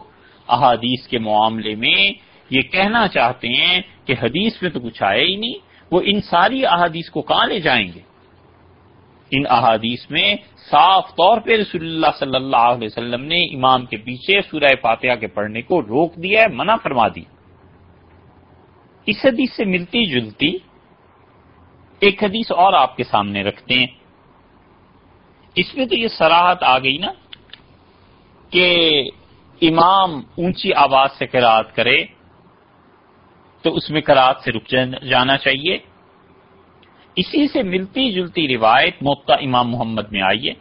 A: احادیث کے معاملے میں یہ کہنا چاہتے ہیں کہ حدیث میں تو کچھ آیا ہی نہیں، وہ ان ساری احادیث کو کہاں لے جائیں گے؟ ان احادیث میں صاف طور پہ رسول اللہ صلی اللہ علیہ وسلم نے امام کے پیچھے سورہ فاتحہ کے پڑھنے کو روک دیا ہے، منع فرما دی۔ اس حدیث سے ملتی جلتی ایک حدیث اور آپ کے سامنے رکھتے ہیں۔ اس میں تو یہ سراہت آ گئی نا کہ امام اونچی آواز سے کراط کرے تو اس میں کراط سے رک جانا چاہیے۔ اسی سے ملتی جلتی روایت مبتا امام محمد میں آئی ہے۔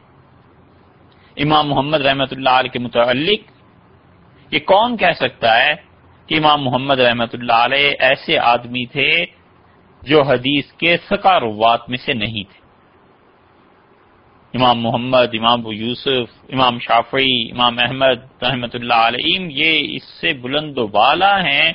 A: امام محمد رحمت اللہ علیہ کے متعلق یہ کون کہہ سکتا ہے کہ امام محمد رحمت اللہ علیہ ایسے آدمی تھے جو حدیث کے سکا روات میں سے نہیں تھے؟ امام محمد، امام ابو یوسف، امام شافعی، امام احمد رحمت اللہ علیہ یہ اس سے بلند و بالا ہیں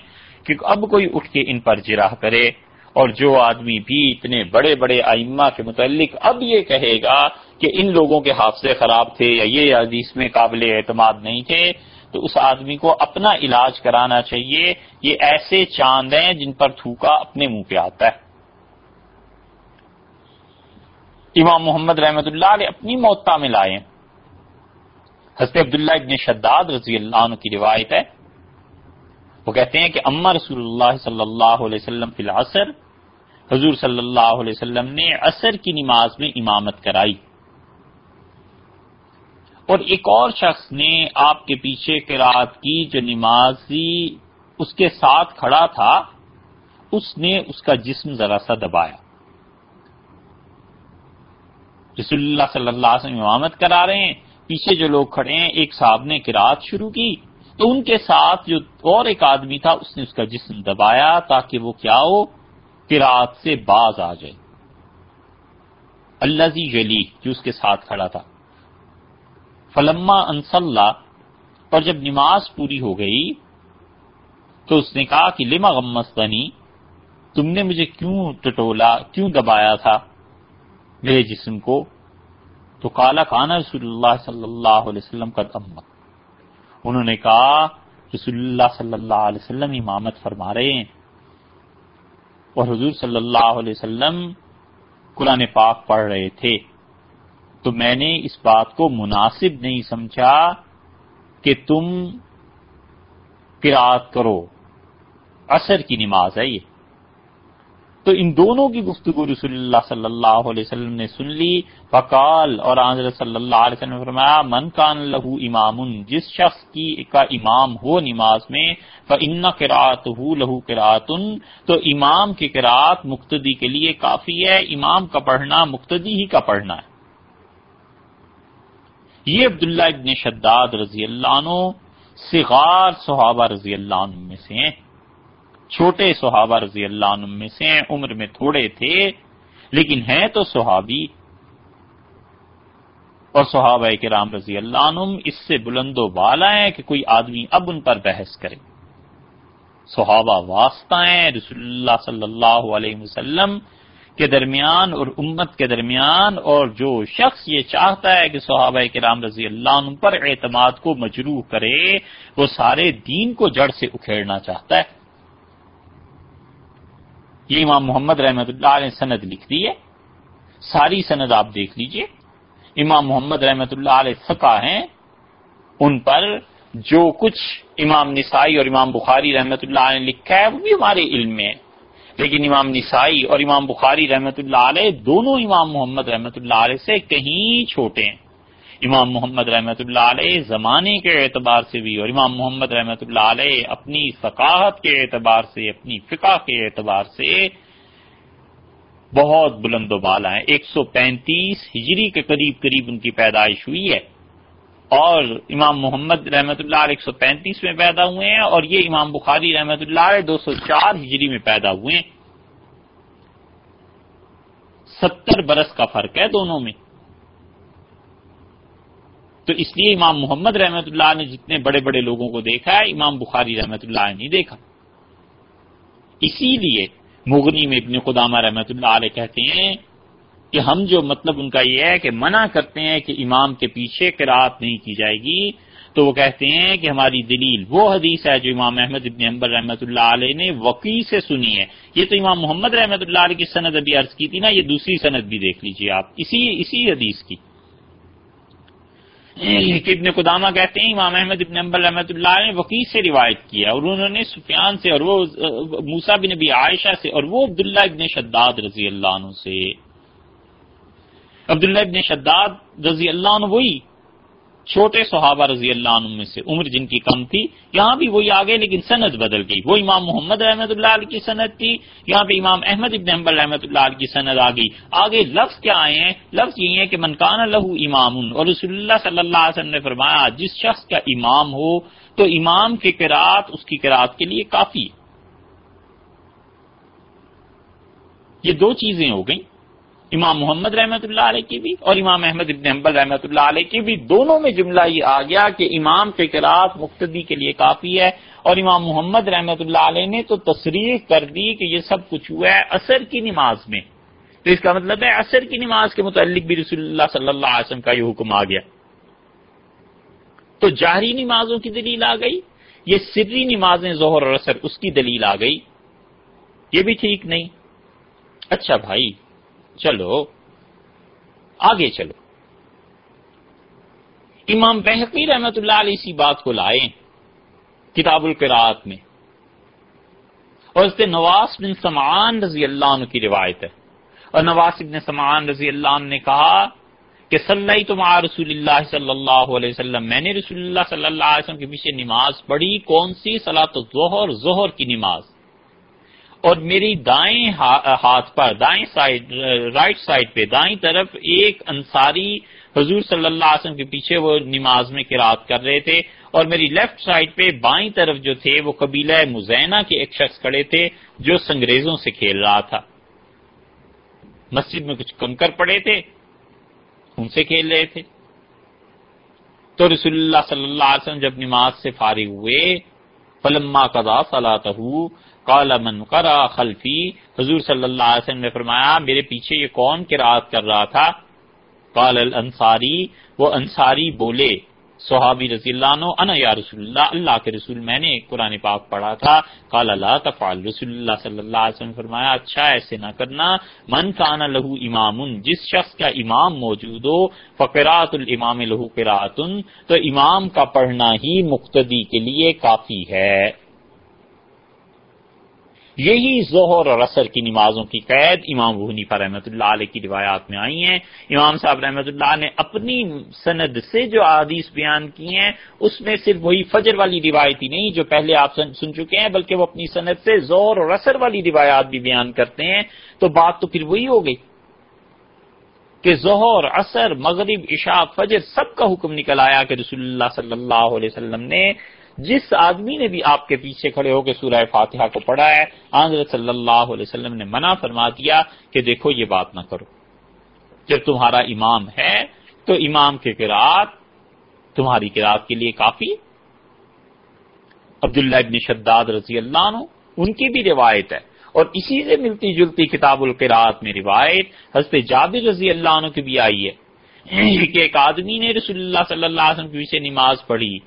A: کہ اب کوئی اٹھ کے ان پر جراح کرے اور جو آدمی بھی اتنے بڑے بڑے ائمہ کے متعلق اب یہ کہے گا کہ ان لوگوں کے حافظے خراب تھے یا یہ حدیث میں قابل اعتماد نہیں تھے، تو اس آدمی کو اپنا علاج کرانا چاہیے۔ یہ ایسے چاند ہیں جن پر تھوکا اپنے منہ پہ آتا ہے۔ امام محمد رحمت اللہ علیہ اپنی موتا میں لائے حضرت عبداللہ ابن شداد رضی اللہ عنہ کی روایت ہے۔ وہ کہتے ہیں کہ اما رسول اللہ صلی اللہ علیہ وسلم فی العصر، حضور صلی اللہ علیہ وسلم نے عصر کی نماز میں امامت کرائی۔ اور ایک اور شخص نے آپ کے پیچھے قرآت کی جو نمازی اس کے ساتھ کھڑا تھا، اس نے اس کا جسم ذرا سا دبایا۔ رسول اللہ صلی اللہ علیہ وسلم امامت کرا رہے ہیں، پیچھے جو لوگ کھڑے ہیں، ایک صاحب نے قرآت شروع کی۔ تو ان کے ساتھ جو اور ایک آدمی تھا، اس نے اس کا جسم دبایا تاکہ وہ کیا ہو قرآت سے باز آ جائے۔ اللہ زی جلی جو اس کے ساتھ کھڑا تھا۔ فلما انصلہ اور جب نماز پوری ہو گئی، تو اس نے کہا کہ لما غمستنی، تم نے مجھے کیوں ٹٹولا، کیوں دبایا تھا میرے جسم کو؟ تو کالا کانا رسول اللہ صلی اللہ علیہ وسلم کا دمت انہوں نے کہا، رسول اللہ صلی اللہ علیہ وسلم امامت فرما رہے ہیں۔ اور حضور صلی اللہ علیہ وسلم قرآن پاک پڑھ رہے تھے۔ تو میں نے اس بات کو مناسب نہیں سمجھا کہ تم قرآد کرو۔ عصر کی نماز ہے یہ۔ تو ان دونوں کی گفتگو رسول اللہ صلی اللہ علیہ وسلم نے سن لی، فقال، اور آنظر صلی اللہ علیہ وسلم نے فرمایا، من کان لہو امام جس شخص کی کا امام ہو نماز میں فن قرآت ہو لہو قرآتن تو امام کی قرآت مقتدی کے لیے کافی ہے، امام کا پڑھنا مقتدی ہی کا پڑھنا ہے۔ یہ عبداللہ ابن شداد رضی اللہ عنہ، صغار صحابہ رضی اللہ عنہ میں سے ہیں۔ چھوٹے صحابہ رضی اللہ عنہ میں سے عمر میں تھوڑے تھے، لیکن ہیں تو صحابی۔ اور صحابہ کرام رضی اللہ عنہ اس سے بلند و بالا ہے کہ کوئی آدمی اب ان پر بحث کرے۔ صحابہ واسطہ ہیں رسول اللہ صلی اللہ علیہ وسلم کے درمیان اور امت کے درمیان، اور جو شخص یہ چاہتا ہے کہ صحابہ کرام رضی اللہ عنہ پر اعتماد کو مجروح کرے، وہ سارے دین کو جڑ سے اکھیڑنا چاہتا ہے۔ یہ امام محمد رحمت اللہ نے سند لکھ دی ہے۔ ساری سند آپ دیکھ لیجیے۔ امام محمد رحمت اللہ علیہ فقہ ہیں۔ ان پر جو کچھ امام نسائی اور امام بخاری رحمت اللہ علیہ نے لکھا ہے، وہ بھی ہمارے علم میں ہے۔ لیکن امام نسائی اور امام بخاری رحمت اللہ علیہ دونوں امام محمد رحمت اللہ علیہ سے کہیں چھوٹے ہیں۔ امام محمد رحمۃ اللہ علیہ زمانے کے اعتبار سے بھی اور امام محمد رحمۃ اللہ علیہ اپنی ثقافت کے اعتبار سے، اپنی فقہ کے اعتبار سے بہت بلند و بالا ہیں۔ ایک سو پینتیس ہجری کے قریب قریب ان کی پیدائش ہوئی ہے اور امام محمد رحمۃ اللہ علیہ ایک سو پینتیس میں پیدا ہوئے ہیں اور یہ امام بخاری رحمۃ اللہ علیہ دو سو چار ہجری میں پیدا ہوئے ہیں۔ ستر برس کا فرق ہے دونوں میں۔ تو اس لیے امام محمد رحمت اللہ نے جتنے بڑے بڑے لوگوں کو دیکھا ہے امام بخاری رحمت اللہ نے نہیں دیکھا۔ اسی لیے مغنی میں ابن قدامہ رحمت اللہ علیہ کہتے ہیں کہ ہم جو مطلب ان کا یہ ہے کہ منع کرتے ہیں کہ امام کے پیچھے قرات نہیں کی جائے گی، تو وہ کہتے ہیں کہ ہماری دلیل وہ حدیث ہے جو امام احمد ابن امبر رحمۃ اللہ علیہ نے وقی سے سنی ہے۔ یہ تو امام محمد رحمۃ اللہ علیہ کی سند ابھی عرض کی تھی نا، یہ دوسری سند بھی دیکھ لیجیے آپ، اسی اسی حدیث کی۔ جی، ابن قدامہ کہتے ہیں، امام احمد ابن امبر رحمۃ اللہ نے وکیل سے روایت کیا اور انہوں نے سفیان سے اور وہ موسا بن نبی عائشہ سے اور وہ عبداللہ ابن شداد رضی اللہ عنہ سے۔ عبداللہ ابن شداد رضی اللہ عنہ وہی چھوٹے صحابہ رضی اللہ عنہ میں سے عمر جن کی کم تھی، یہاں بھی وہی آگے لیکن سند بدل گئی۔ وہ امام محمد رحمۃ اللہ علیہ کی سند تھی، یہاں پہ امام احمد ابن حمبل رحمۃ اللہ علیہ کی سند آ گئی۔ آگے لفظ کیا آئے ہیں؟ لفظ یہ ہے کہ منکانہ لہو امام اور رسول اللہ صلی اللہ علیہ وسلم نے فرمایا، جس شخص کا امام ہو تو امام کی قرآت اس کی قرآت کے لیے کافی یہ دو چیزیں ہو گئیں۔ امام محمد رحمۃ اللہ علیہ کی بھی اور امام احمد ابن حنبل رحمۃ اللہ علیہ کی بھی دونوں میں جملہ یہ آ گیا کہ امام کے قرآت مقتدی کے لیے کافی ہے اور امام محمد رحمۃ اللہ علیہ نے تو تصریح کر دی کہ یہ سب کچھ ہوا ہے اثر کی نماز میں۔ تو اس کا مطلب ہے اثر کی نماز کے متعلق بھی رسول اللہ صلی اللہ علیہ وسلم کا یہ حکم آ گیا۔ تو جاہری نمازوں کی دلیل آ گئی، یہ سری نمازیں ظہر اور اثر اس کی دلیل آ گئی۔ یہ بھی ٹھیک نہیں۔ اچھا بھائی چلو، آگے چلو۔ امام بحقی رحمت اللہ علیہ اسی بات کو لائے کتاب القرات میں۔ اور اس سے نواز بن سمان رضی اللہ عنہ کی روایت ہے۔ اور نواز بن سمان رضی اللہ عنہ نے کہا کہ صلی تم رسول اللہ صلی اللہ علیہ وسلم، میں نے رسول اللہ صلی اللہ علیہ وسلم کے پیچھے نماز پڑھی۔ کون سی؟ سلاۃ ظہر ظہر کی نماز۔ اور میری دائیں ہاتھ پر، دائیں سائڈ رائٹ سائڈ پہ، دائیں طرف ایک انصاری حضور صلی اللہ علیہ وسلم کے پیچھے وہ نماز میں کراط کر رہے تھے اور میری لیفٹ سائڈ پہ بائیں طرف جو تھے وہ قبیلہ مزینہ کے ایک شخص کھڑے تھے جو سنگریزوں سے کھیل رہا تھا۔ مسجد میں کچھ کنکر پڑے تھے، ان سے کھیل رہے تھے۔ تو رسول اللہ صلی اللہ علیہ وسلم جب نماز سے فارغ ہوئے، فلما قضا صلاح قال من قرا خلفی، حضور صلی اللہ علیہ وسلم نے فرمایا، میرے پیچھے یہ کون قرات کر رہا تھا۔ قال الانصاری، وہ انصاری بولے، صحابی رضی اللہ عنہ، انا یا رسول اللہ اللہ کے رسول میں نے قرآن پاک پڑھا تھا۔ قال اللہ تفعل رسول اللہ صلی اللہ علیہ وسلم فرمایا اچھا ایسے نہ کرنا۔ من کان لہو امام جس شخص کا امام موجود ہو، فقرات الامام لہو قراتن تو امام کا پڑھنا ہی مقتدی کے لیے کافی ہے۔ یہی ظہر اور اثر کی نمازوں کی قید امام حنیفہ رحمۃ اللہ علیہ کی روایات میں آئی ہیں۔ امام صاحب رحمۃ اللہ نے اپنی سند سے جو حدیث بیان کی ہیں، اس میں صرف وہی فجر والی روایت ہی نہیں جو پہلے آپ سن چکے ہیں، بلکہ وہ اپنی سند سے زور اور اثر والی روایات بھی بیان کرتے ہیں۔ تو بات تو پھر وہی ہو گئی کہ ظہر اثر مغرب، عشاء، فجر سب کا حکم نکل آیا کہ رسول اللہ صلی اللہ علیہ وسلم نے جس آدمی نے بھی آپ کے پیچھے کھڑے ہو کے سورہ فاتحہ کو پڑھا ہے آنظر صلی اللہ علیہ وسلم نے منع فرما دیا کہ دیکھو یہ بات نہ کرو۔ جب تمہارا امام ہے تو امام کے قرآت تمہاری قرآت کے لیے کافی۔ عبداللہ ابن شداد رضی اللہ عنہ، ان کی بھی روایت ہے۔ اور اسی سے ملتی جلتی کتاب القرات میں روایت، حضرت جابر رضی اللہ عنہ کی بھی آئی ہے۔ کہ ایک آدمی نے رسول اللہ صلی اللہ علیہ وسلم کے پیچھے نماز پڑھی۔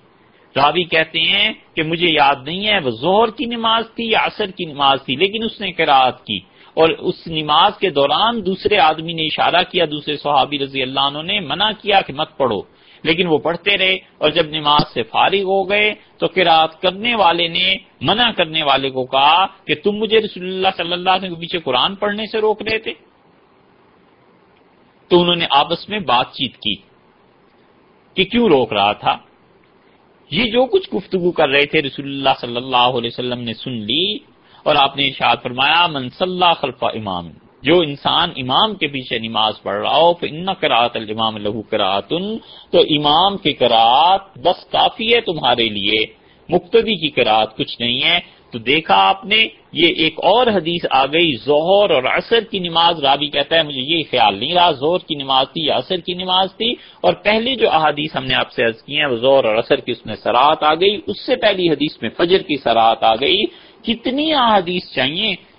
A: راوی کہتے ہیں کہ مجھے یاد نہیں ہے، وہ زہر کی نماز تھی یا عصر کی نماز تھی، لیکن اس نے قرآت کی۔ اور اس نماز کے دوران دوسرے آدمی نے اشارہ کیا، دوسرے صحابی رضی اللہ عنہ نے منع کیا کہ مت پڑھو۔ لیکن وہ پڑھتے رہے اور جب نماز سے فارغ ہو گئے تو قرآت کرنے والے نے منع کرنے والے کو کہا کہ تم مجھے رسول اللہ صلی اللہ علیہ وسلم کے پیچھے قرآن پڑھنے سے روک رہے تھے۔ تو انہوں نے آپس میں بات چیت کی کہ کیوں روک رہا تھا؟ یہ جو کچھ گفتگو کر رہے تھے رسول اللہ صلی اللہ علیہ وسلم نے سن لی اور آپ نے ارشاد فرمایا، من صلی خلف امام. جو انسان امام کے پیچھے نماز پڑھ رہا ہو ان کراط المام لہو کراتن تو امام کی کراط بس کافی ہے تمہارے لیے، مقتدی کی کراط کچھ نہیں ہے تو دیکھا آپ نے، یہ ایک اور حدیث آ گئی، ظہر اور عصر کی نماز رابی کہتا ہے، مجھے یہ خیال نہیں رہا زہر کی نماز تھی یا عصر کی نماز تھی؟ اور پہلی جو احادیث ہم نے آپ سے عرض کی ہیں، وہ زہر اور عصر کی، اس میں سراعت آ گئی۔ اس سے پہلی حدیث میں فجر کی سراعت آ گئی۔ کتنی احادیث چاہیے؟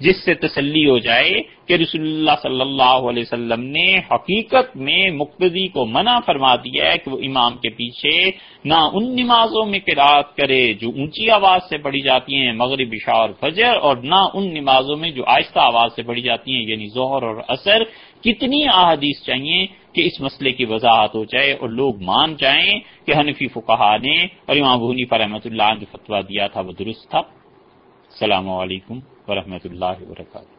A: جس سے تسلی ہو جائے کہ رسول اللہ صلی اللہ علیہ وسلم نے حقیقت میں مقتدی کو منع فرما دیا ہے کہ وہ امام کے پیچھے نہ ان نمازوں میں قرآت کرے جو اونچی آواز سے پڑھی جاتی ہیں، مغرب، عشاء اور فجر، اور نہ ان نمازوں میں جو آہستہ آواز سے پڑھی جاتی ہیں یعنی ظہر اور اثر کتنی احادیث چاہیے کہ اس مسئلے کی وضاحت ہو جائے اور لوگ مان جائیں کہ حنفی فقہ نے اور امام بھونی پر رحمۃ اللہ نے جو فتویٰ دیا تھا، وہ درست تھا۔ السلام علیکم۔ ورحمۃ اللہ وبرکاتہ